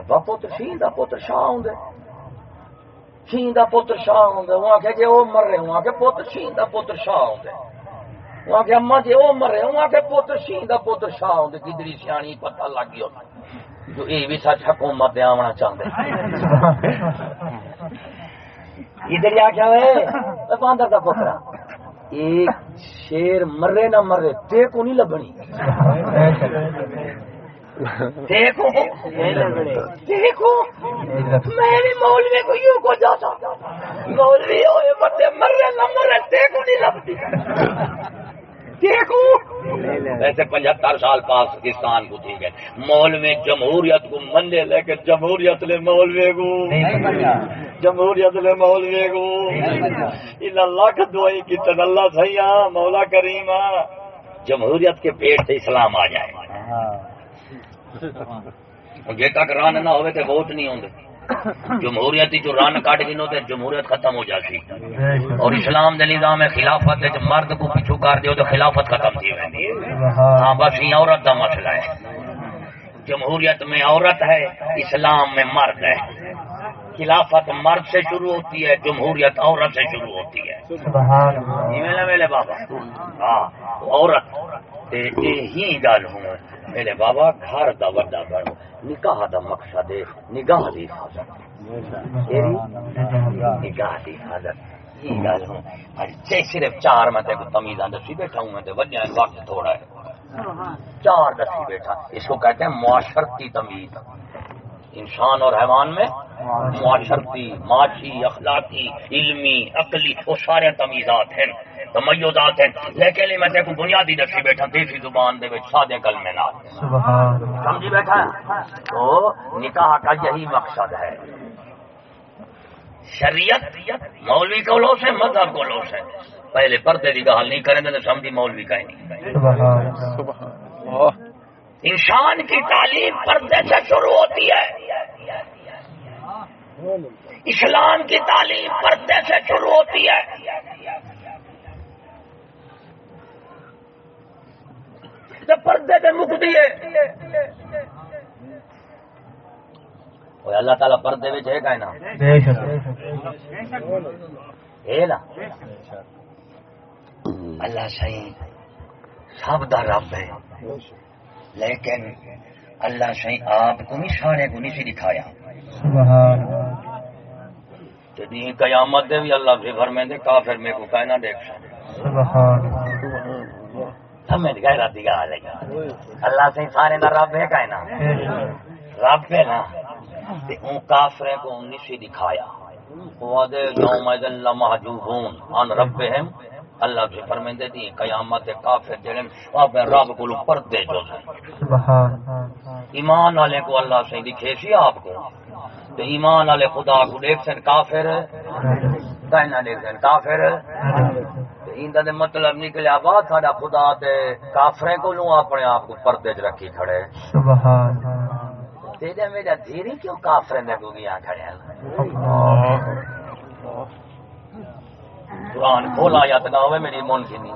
با پوتر شاہ دا پوتر شاہ ہوں دے۔ شین دا پوتر شاہ ہوں دے۔ وہ آخیا جی وہ مر رہے ہوں آخیا پوتر شین دا پوتر شاہ ہوں دے۔ وہ آخیا اما جی وہ مر رہے ہوں آخیا پوتر شین دا پوتر شاہ ہوں دے۔ کدری سیانی پتہ لگ جو یہ بھی سچ حکومت دے آونا چاہتے ادھر آ کیا ہے باندر کا پوترا ایک شیر مرے نہ مرے تے کو نہیں لبنی۔ دیکھو دیکھو میں بھی مولوی کو یوں کو جاتا مولوی ہوئے مرے نہ مرے تے کو نہیں لبتی دیکھو۔ ایسے پچہتر سال پاکستان کو تھی گئے مولوی جمہوریت کو منے لے کے جمہوریت لے مولوی کو۔ جمہوریت لے مولوی کو۔ اللہ کا دعائی کی تن اللہ سیا مولا کریما جمہوریت کے پیٹ سے اسلام آ جائے۔ جے تک رن نہ ہوئے تے ووٹ نہیں ہوندے۔ جمہوریت جو رن کٹ گئی نو تے جمہوریت ختم ہو جاتی۔ اور اسلام دے نظام خلافت وچ مرد کو پیچھو کر دیو تو خلافت ختم تھی ویندی ہاں بس یہ عورت کا مسئلہ ہے۔ جمہوریت میں عورت ہے اسلام میں مرد ہے۔ خلافت مرد سے شروع ہوتی ہے جمہوریت عورت سے شروع ہوتی ہے۔ سبحان اللہ۔ میرے میرے بابا۔ ہاں عورت۔ تے ہی گل ہوں۔ میرے بابا گھر دا وڈا بڑھ نکاح دا مقصد ہے نگاہ دی حفاظت تیری نگاہ دی حفاظت یہ گل ہوں۔ پر جے صرف چار میں تمیزاں دسی بیٹھا ہوں میں تے وجہ وقت تھوڑا ہے۔ چار دسی بیٹھا۔ اس کو کہتے ہیں معاشرتی تمیز۔ انسان اور حیوان میں معاشرتی معاشی اخلاقی علمی عقلی وہ سارے تمیزات ہیں تمیزات ہیں۔ لیکن میں دیکھوں بنیادی دسی بیٹھا دیسی زبان دے وچ سادے کلمے نال۔ سبحان اللہ۔ سمجھی بیٹھا؟ تو نکاح کا یہی مقصد ہے۔ شریعت مولوی کو لو سے مذہب کو لو سے پہلے پردے کی گال نہیں کریں گے تو سمجھی مولوی کا ہی نہیں سبحان اللہ۔ انسان کی تعلیم پردے سے شروع ہوتی ہے۔ اسلام کی تعلیم پردے سے شروع ہوتی ہے۔ پردے سے ہے۔ اوے اللہ تعالیٰ پردے میں ہے ہے نا۔ اللہ صحیح سب دا رب ہے۔ لیکن اللہ صحیح آپ کو نہیں سارے کو نہیں سی دکھایا۔ سبحان قیامت دے بھی اللہ سے فرمے دے کافر میں کو کہنا دیکھ سکتے سبحان اللہ سمجھ گئے رات دی گال ہے۔ اللہ سے سارے دا رب ہے شک رب ہے نا۔ تے اون کافرے کو نہیں سی دکھایا۔ وہ دے یوم اذن لمحجوبون ان ربہم اللہ سے فرمیندے دی قیامت کافر جڑے اپنے رب کو پردے جو سبحان اللہ ایمان والے کو اللہ سے دکھے سی آپ کو۔ تو ایمان والے خدا کو دیکھ سن کافر۔ کہنا دیکھ سن کافر۔ تو ایندا دے مطلب نکلیا بات ساڈا خدا تے کافرے کو لوں اپنے آپ کو پردے چ رکھی کھڑے۔ سبحان اللہ تیرے میرا دھیری کیوں کافرے نے گوگیاں کھڑے ہیں؟ قرآن کھولا یا نہ ہوئے میری من کی نہیں۔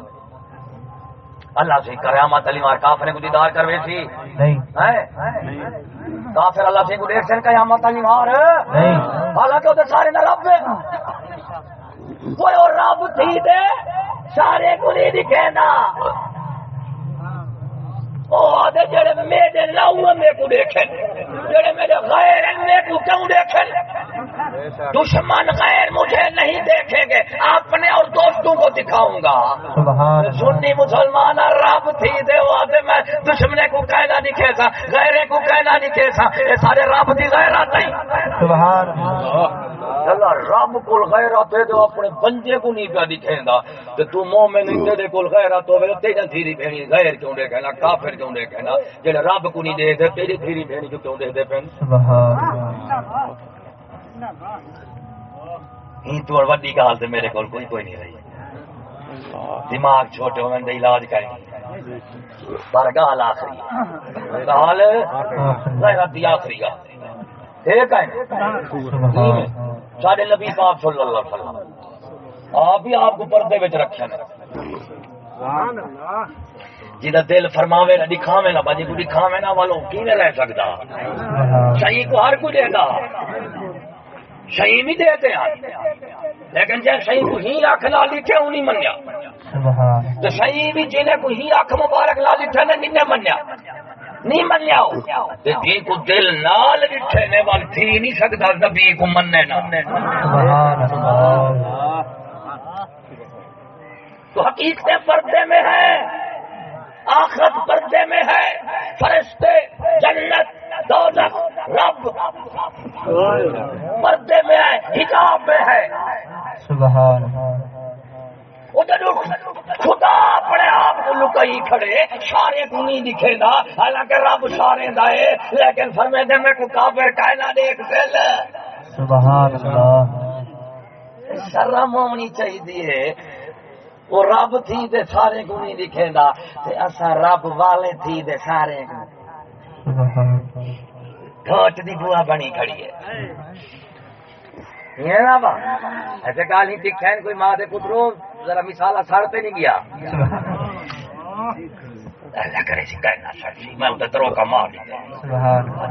اللہ سے قیامت علی مار کافرے کو دیدار کروے سی نہیں۔ ہیں کافر اللہ سے کو دیکھ سن قیامت علی مار۔ نہیں۔ حالانکہ وہ سارے نہ رب۔ اور رب تھی دے سارے کو نہیں دکھے نا۔ او آدھے جڑے میرے لاؤں میں کو دیکھیں جڑے میرے غیر ہیں میں کو کیوں دیکھیں دشمن غیر مجھے نہیں دیکھیں گے اپنے اور دوستوں کو دکھاؤں گا۔ سنی مسلمان رب تھی دے آدھے میں دشمنے کو کہنا دکھے تھا غیرے کو کہنا دکھے تھا یہ سارے رب دی غیر آتے سبحان اللہ۔ اللہ رب تو اپنے بندے کو نہیں پیا دکھے گا تو مومن نہیں تیرے کول غیرت ہوے تیرا تیری بہنی غیر کیوں دیکھے نا کافر کیوں دیکھے نا جڑے رب کو نہیں دیکھتے تیری تیری بہنی کو کیوں دیکھتے پن سبحان اللہ ہی تو وڈی گال تے میرے کول کوئی کوئی نہیں رہی۔ دماغ چھوٹے ہونے دے علاج کریں۔ پر آخری ہے۔ گال غیرت دی آخری گال ٹھیک ہے؟ سبحان سارے نبی پاک صلی اللہ علیہ وسلم۔ آپ ہی آپ کو پردے وچ رکھے نے جہاں دل فرماوے نہ دکھاوے نہ بجے کو دکھاوے نہ والو کی نہ رہ سکتا صحیح کو ہر کوئی دے گا۔ صحیح بھی دیتے ہیں لیکن جب صحیح کو ہی اکھ لا لکھے وہ نہیں منیا۔ تو صحیح بھی جنہیں کو ہی اکھ مبارک لا لکھے نے نہیں منیا۔ نہیں منیا جی کو دل نال لکھے نے وال تھی نہیں سکتا نبی کو مننے نہ سبحان اللہ۔ تو حقیقتیں پردے میں ہے۔ آخرت پردے میں ہے۔ فرشتے جنت دولت رب۔ پردے میں ہے حجاب میں ہے۔ سبحان ادھر خدا اپنے آپ کو لکائی کھڑے سارے کو نہیں دکھے گا۔ حالانکہ رب سارے دائے لیکن فرمے دے میں کو کافر کائنا دیکھ دل۔ سبحان اللہ۔ شرم ہونی چاہیے۔ وہ رب تھی دے سارے کو نہیں دکھے گا تے اسا رب والے تھی دے سارے کو اللہ گھوٹ دی بوا بنی کھڑی ہے۔ یہ نا با ایسے کال ہی دکھا ہے کوئی ماں دے پترو ذرا مثال سڑتے نہیں گیا۔ ایسا کرے سی کہنا سر سی میں ادھر درو کا مار اللہ۔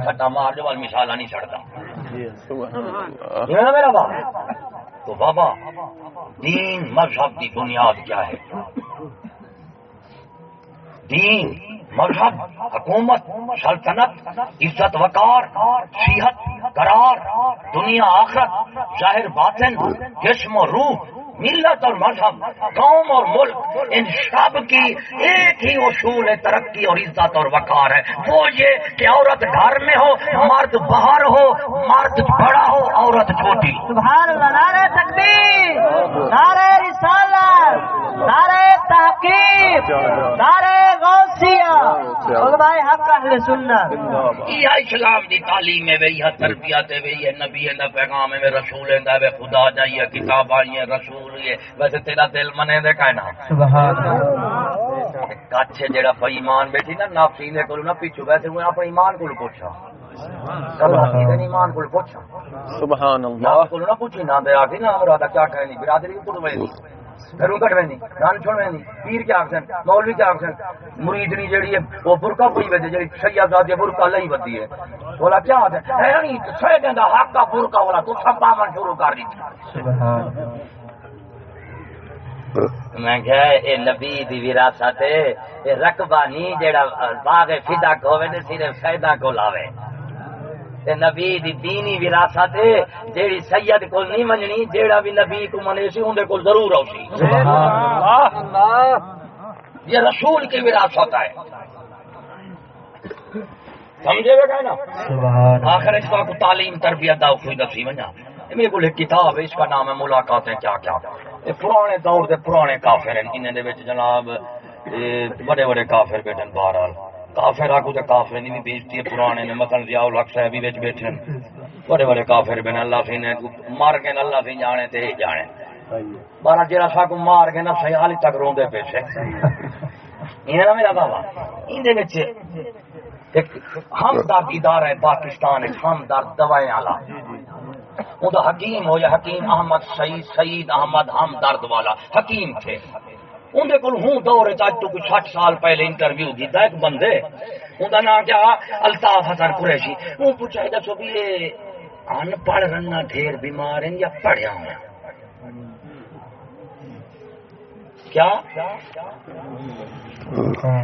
چھٹا مار جو مثال نہیں سبحان اللہ۔ سنا نا میرا بابا تو بابا دین مذہب کی بنیاد کیا ہے؟ دین۔ مذہب، حکومت، سلطنت، عزت، وقار صحت قرار، دنیا، آخرت، ظاہر باطن، جسم و روح، ملت اور مذہب، قوم اور ملک، ان سب کی ایک ہی اصول ہے، ترقی اور عزت اور وقار ہے۔ وہ یہ کہ عورت گھر میں ہو، مرد باہر ہو، مرد بڑا ہو، عورت چھوٹی۔ سبحان اللہ نعرہ تکبیر، نعرہ رسالت، نعرہ تحقیق، نعرہ غوثیہ۔ علماء حق اہل سنت۔ یہ اسلام دی تعلیم ہے وہی ہے تربیت ہے وہی ہے نبی ہے پیغام ہے رسول ہے وے خدا جائیے کتاب آئی ہے رسول ہے۔ ویسے تیرا دل منے دے کہنا سبحان اللہ۔ کچھ جڑا ایمان بیٹھی نا نافسی دے کول نہ پیچھو ویسے وہ اپنے ایمان کول پوچھا۔ ایمان پوچھا۔ سبحان نہ اللہ کول نہ پوچھی نہ دے آکھی نا مراد کیا کہنی برادری کو نہیں۔ گھروں کٹوے نہیں رن چھوڑوے نہیں پیر کیا آکھن مولوی کیا آکھن مریدنی جڑی ہے وہ پئی شیعہ لئی ودی ہے۔ بولا کیا ہے اے نہیں چھے دیندا حق کا برقع والا تو سب شروع کر دی۔ سبحان میں اے نبی دی وراثت ہے اے رقبہ نہیں جیڑا باغ فدا ہوے تے صرف سیدا کو لاوے۔ تے نبی دی دینی وراثت ہے جیڑی سید کو نہیں مننی جیڑا بھی نبی کو منے سی اون دے کول ضرور ہوسی یہ رسول کی وراثت ہے۔ سمجھے گا نا؟ سبحان آخر اس کو تعلیم تربیت دا کوئی دسی ونجا یہ میرے کو ایک کتاب ہے اس کا نام ہے ملاقاتیں کیا کیا؟ یہ پرانے دور دے پرانے کافر ہیں انہاں دے وچ جناب بڑے بڑے کافر بیٹھے ہیں بہرحال۔ کافر آگو تے کافر نہیں بھی بیچتی ہے پرانے نے مثلا ضیاء الحق صاحب بھی وچ بیٹھے ہیں۔ بڑے بڑے کافر بن اللہ فی نے مار کے اللہ فی جانے تے ہی جانے۔ بارہ جرا سا کو مار کے نہ صحیح حال تک روندے پیچھے یہ نا میرا بابا۔ ان دے وچ ایک ہمدرد ادارہ ہے پاکستان، ایک ہمدرد دوائیں والا۔ وہ تو حکیم ہو یا حکیم احمد، سعید سعید احمد ہمدرد والا۔ حکیم تھے۔ اندر کول ہوں دور تو کوئی سٹھ سال پہلے انٹرویو کیتا ایک بندے۔ ان کا نام کیا؟ الطاف حسن قریشی۔ وہ پوچھا دسو بھی یہ ان پڑھ رہنا ڈھیر بیمار ہیں یا پڑھیا ہوں کیا؟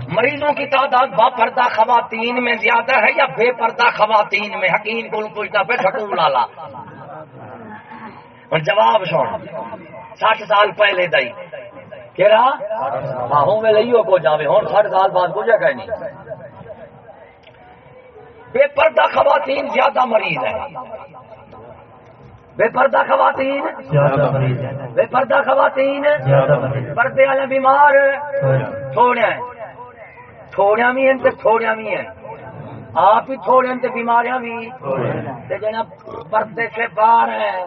مریضوں کی تعداد با پردہ خواتین میں زیادہ ہے یا بے پردہ خواتین میں؟ حکیم کو پوچھتا پہ سکول لالا اور جواب سن، سٹھ سال پہلے دئی کہ ہوں میں لئیو کو جاوے۔ ہوں سٹھ سال بعد کو جگہ نہیں۔ بے پردہ خواتین زیادہ مریض ہیں۔ بے پردہ خواتین؟ بے پردہ خواتین؟ پردے والے بیمار؟ تھوڑے ہیں۔ تھوڑیاں بھی ہیں تھوڑیاں بھی ہیں۔ آپ ہی تھوڑے ہیں بیماریاں بھی۔ تے جنا پردے سے باہر ہیں۔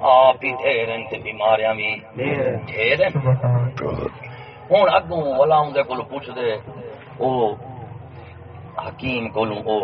آپ ہی ڈھیر ہیں تے بیماریاں بھی۔ ڈھیر۔ ہیں۔ سبحان ہوں اگوں والا اندر کو پوچھ دے او حکیم کو او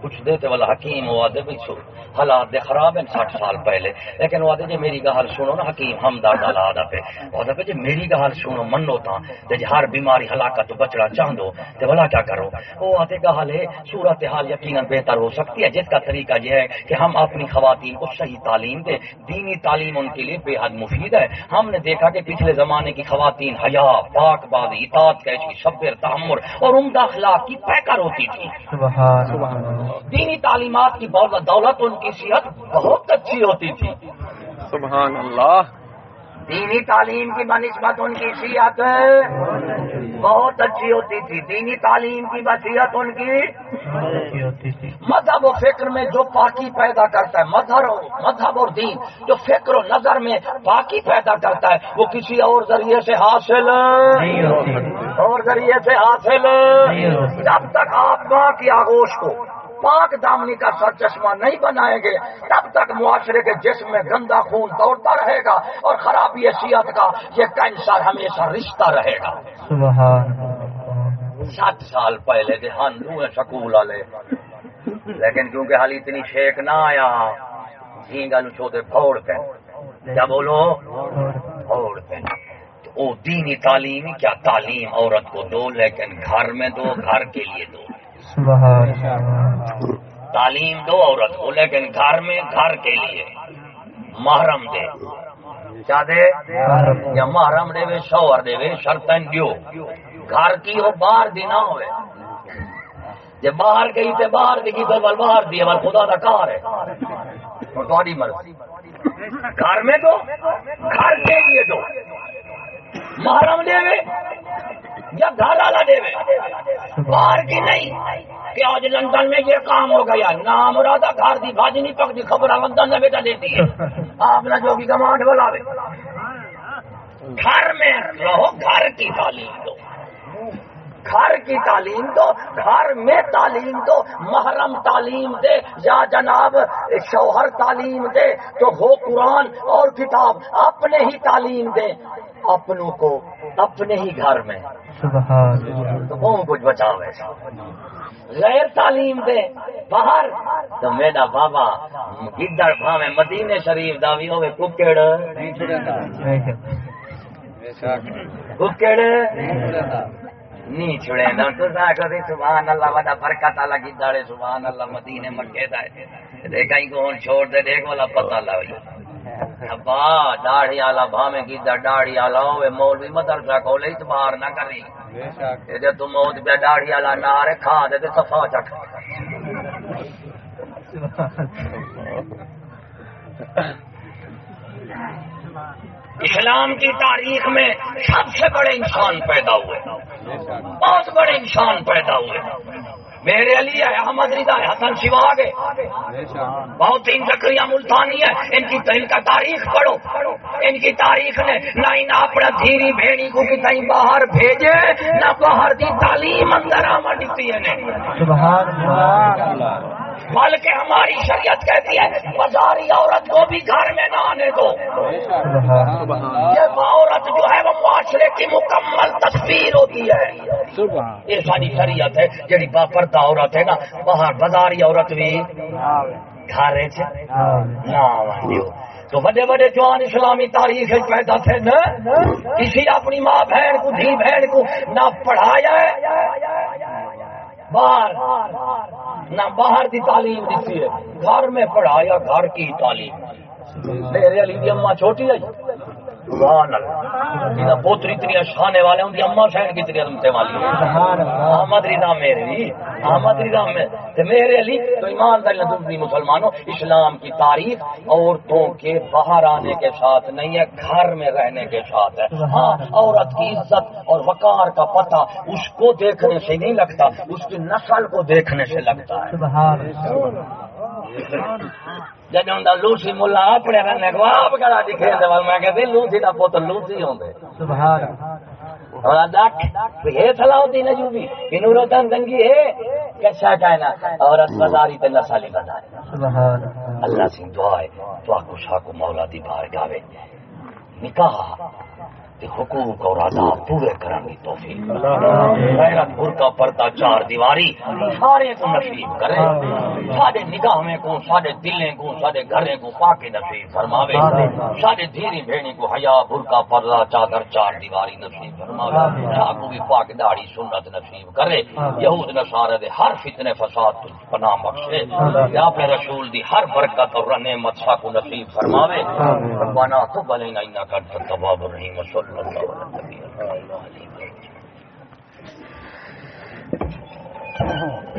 پوچھ دے تے والا حکیم وہ آدھے بھی سو حالات دے خراب ہیں سٹھ سال پہلے۔ لیکن وہ آدھے جی میری گال سنو نا حکیم ہمدرد حالات پہ۔ وہ آدھے جی میری گال سنو منو تا۔ تے جی ہر بیماری ہلاکت تو بچنا چاہندو تے بلا کیا کرو؟ وہ آدھے گال ہے صورت حال یقیناً بہتر ہو سکتی ہے۔ جس کا طریقہ یہ ہے کہ ہم اپنی خواتین کو صحیح تعلیم دیں۔ دینی تعلیم ان کے لیے بے حد مفید ہے۔ ہم نے دیکھا کہ پچھلے زمانے کی خواتین حیا پاک بازی اطاعت کیسی صبر تحمر اور عمدہ اخلاق کی پیکر ہوتی تھی۔ سبحان اللہ۔ دینی تعلیمات کی بہت دولت ان کی صحت بہت اچھی ہوتی تھی۔ سبحان اللہ۔ دینی تعلیم کی بنسبت ان کی صحت بہت اچھی ہوتی تھی۔ دینی تعلیم کی بصیت ان کی کی ہوتی تھی مذہب و فکر میں جو پاکی پیدا کرتا ہے مذہب اور مذہب اور دین جو فکر و نظر میں پاکی پیدا کرتا ہے وہ کسی اور ذریعے سے حاصل نہیں ہوتی اور ذریعے سے حاصل۔ جب تک آپ ماں کی آگوش کو پاک دامنی کا سر چشمہ نہیں بنائیں گے تب تک معاشرے کے جسم میں گندا خون دوڑتا رہے گا اور خرابی صحت کا یہ کینسر ہمیشہ رشتہ رہے گا۔ سات سال پہلے دھیان دوں سکول والے۔ لیکن کیونکہ حال اتنی شیک نہ آیا جھینگا نو چھوتے پھوڑ کے۔ کیا بولو؟ پھوڑ تو او دینی تعلیم کیا تعلیم عورت کو دو لیکن گھر میں دو گھر کے لیے دو۔ تعلیم دو عورت کو لیکن گھر میں گھر کے لیے محرم دے۔ کیا دے؟ یا محرم دے وے شوہر دے وے شرطن دیو۔ گھر کی ہو باہر دی نہ ہوئے۔ جے باہر گئی تے باہر دی تو بل باہر دی بل خدا دا کار ہے۔ اور مرضی۔ گھر میں دو گھر کے لیے دو۔ محرم دے وے۔ یا گھر والا دے باہر کی نہیں۔ کہ آج لندن میں یہ کام ہو گیا۔ نام مرادہ گھر دی بھاجی نہیں پک دی خبر لندن میں بیٹا دیتی ہے۔ آپ نے جو بھی کمانڈ بلاوے۔ گھر میں رہو، گھر کی تعلیم دو۔ گھر کی تعلیم دو گھر میں تعلیم دو محرم تعلیم دے یا جناب شوہر تعلیم دے تو ہو قرآن اور کتاب اپنے ہی تعلیم دے اپنوں کو اپنے ہی گھر میں۔ کون کچھ بچاؤ ایسا۔ غیر تعلیم دے باہر۔ تو میرا بابا گدڑ بھاوے مدینے شریف داوی ہوئے ککڑ۔ ککڑ۔ نہیں چھڑے نا تو کری سبحان اللہ وڈا برکت اللہ گدڑے سبحان اللہ مدینے مکے دا دیکھا ہی کون چھوڑ دے دیکھ والا پتہ لاوی ابا داڑھی والا بھاوے گدڑ داڑھی والا ہوئے مولوی مدرسہ کھولے اتبار نہ کری۔ جب تم موت پہ داڑھی والا نار کھا دے تو صفا چکھ۔ اسلام کی تاریخ میں سب سے بڑے انسان پیدا ہوئے۔ بہت بڑے انسان پیدا ہوئے۔ میرے علی ہے احمد، رضا ہے حسن شواگ ہے بہت تین زکریہ ملتانی ہے ان کی ان کا تاریخ پڑھو۔ ان کی تاریخ نے نہ ان اپنا دھیری بھیڑی کو کہیں باہر بھیجے، نہ باہر دی تعلیم اندر آما دیتی ہے نے سبحان اللہ۔ بلکہ ہماری شریعت کہتی ہے بازاری عورت کو بھی گھر میں نہ آنے دو۔ یہ عورت جو ہے وہ معاشرے کی مکمل تصویر ہوتی ہے۔ یہ ساری شریعت ہے جڑی باپردہ عورت ہے نا باہر بازاری عورت بھی گھر نہ تو بڑے بڑے جوان اسلامی تاریخ پیدا تھے نا کسی اپنی ماں بہن کو دھی بہن کو نہ پڑھایا باہر۔ نہ باہر کی تعلیم دیتی ہے۔ گھر میں پڑھایا گھر کی تعلیم۔ میرے علی دی اما چھوٹی ہے سبحان اللہ۔ پوتری اتنی شانے والے ان کی اما شہر کی اتنی والی احمد رضا میرے احمد رضا میں تے میرے علی تو ایمانداری دوسری مسلمانوں اسلام کی تاریخ عورتوں کے باہر آنے کے ساتھ نہیں ہے گھر میں رہنے کے ساتھ ہے۔ ہاں عورت کی عزت اور وقار کا پتہ اس کو دیکھنے سے نہیں لگتا اس کی نسل کو دیکھنے سے لگتا ہے۔ اللہ جب ہوں لوسی ملا اپنے رہنے کو آپ کہڑا دکھے دے میں کہتے لوسی کا پوت لوسی ہوندے سبحان اللہ اور ڈاک یہ سلاؤتی نجوبی انہوں روتن دنگی ہے کشا کہنا اور اسپتاری تے نسالی بازاری سبحان اللہ اللہ سے دعا ہے تو آکو شاہ کو مولا دی بار گاوے نکاح حقوق اور آداب پورے کرنے کی توفیق غیرت برقع پردہ چار دیواری سارے کو نصیب کرے۔ سارے نگاہ میں کو سارے دلیں کو سارے گھریں کو پاکے نصیب فرماوے۔ سارے دھیری بھیڑی کو حیا برقع پردہ چادر چار دیواری نصیب فرماوے۔ شاہ کو بھی پاک داڑھی سنت نصیب کرے۔ یہود نصارہ دے ہر فتنے فساد تو پناہ بخشے۔ یا اپنے رسول دی ہر برکت اور نعمت شاہ کو نصیب فرماوے۔ ربنا تب علینا انکا انت التواب الرحیم۔ اللہ علیہ وسلم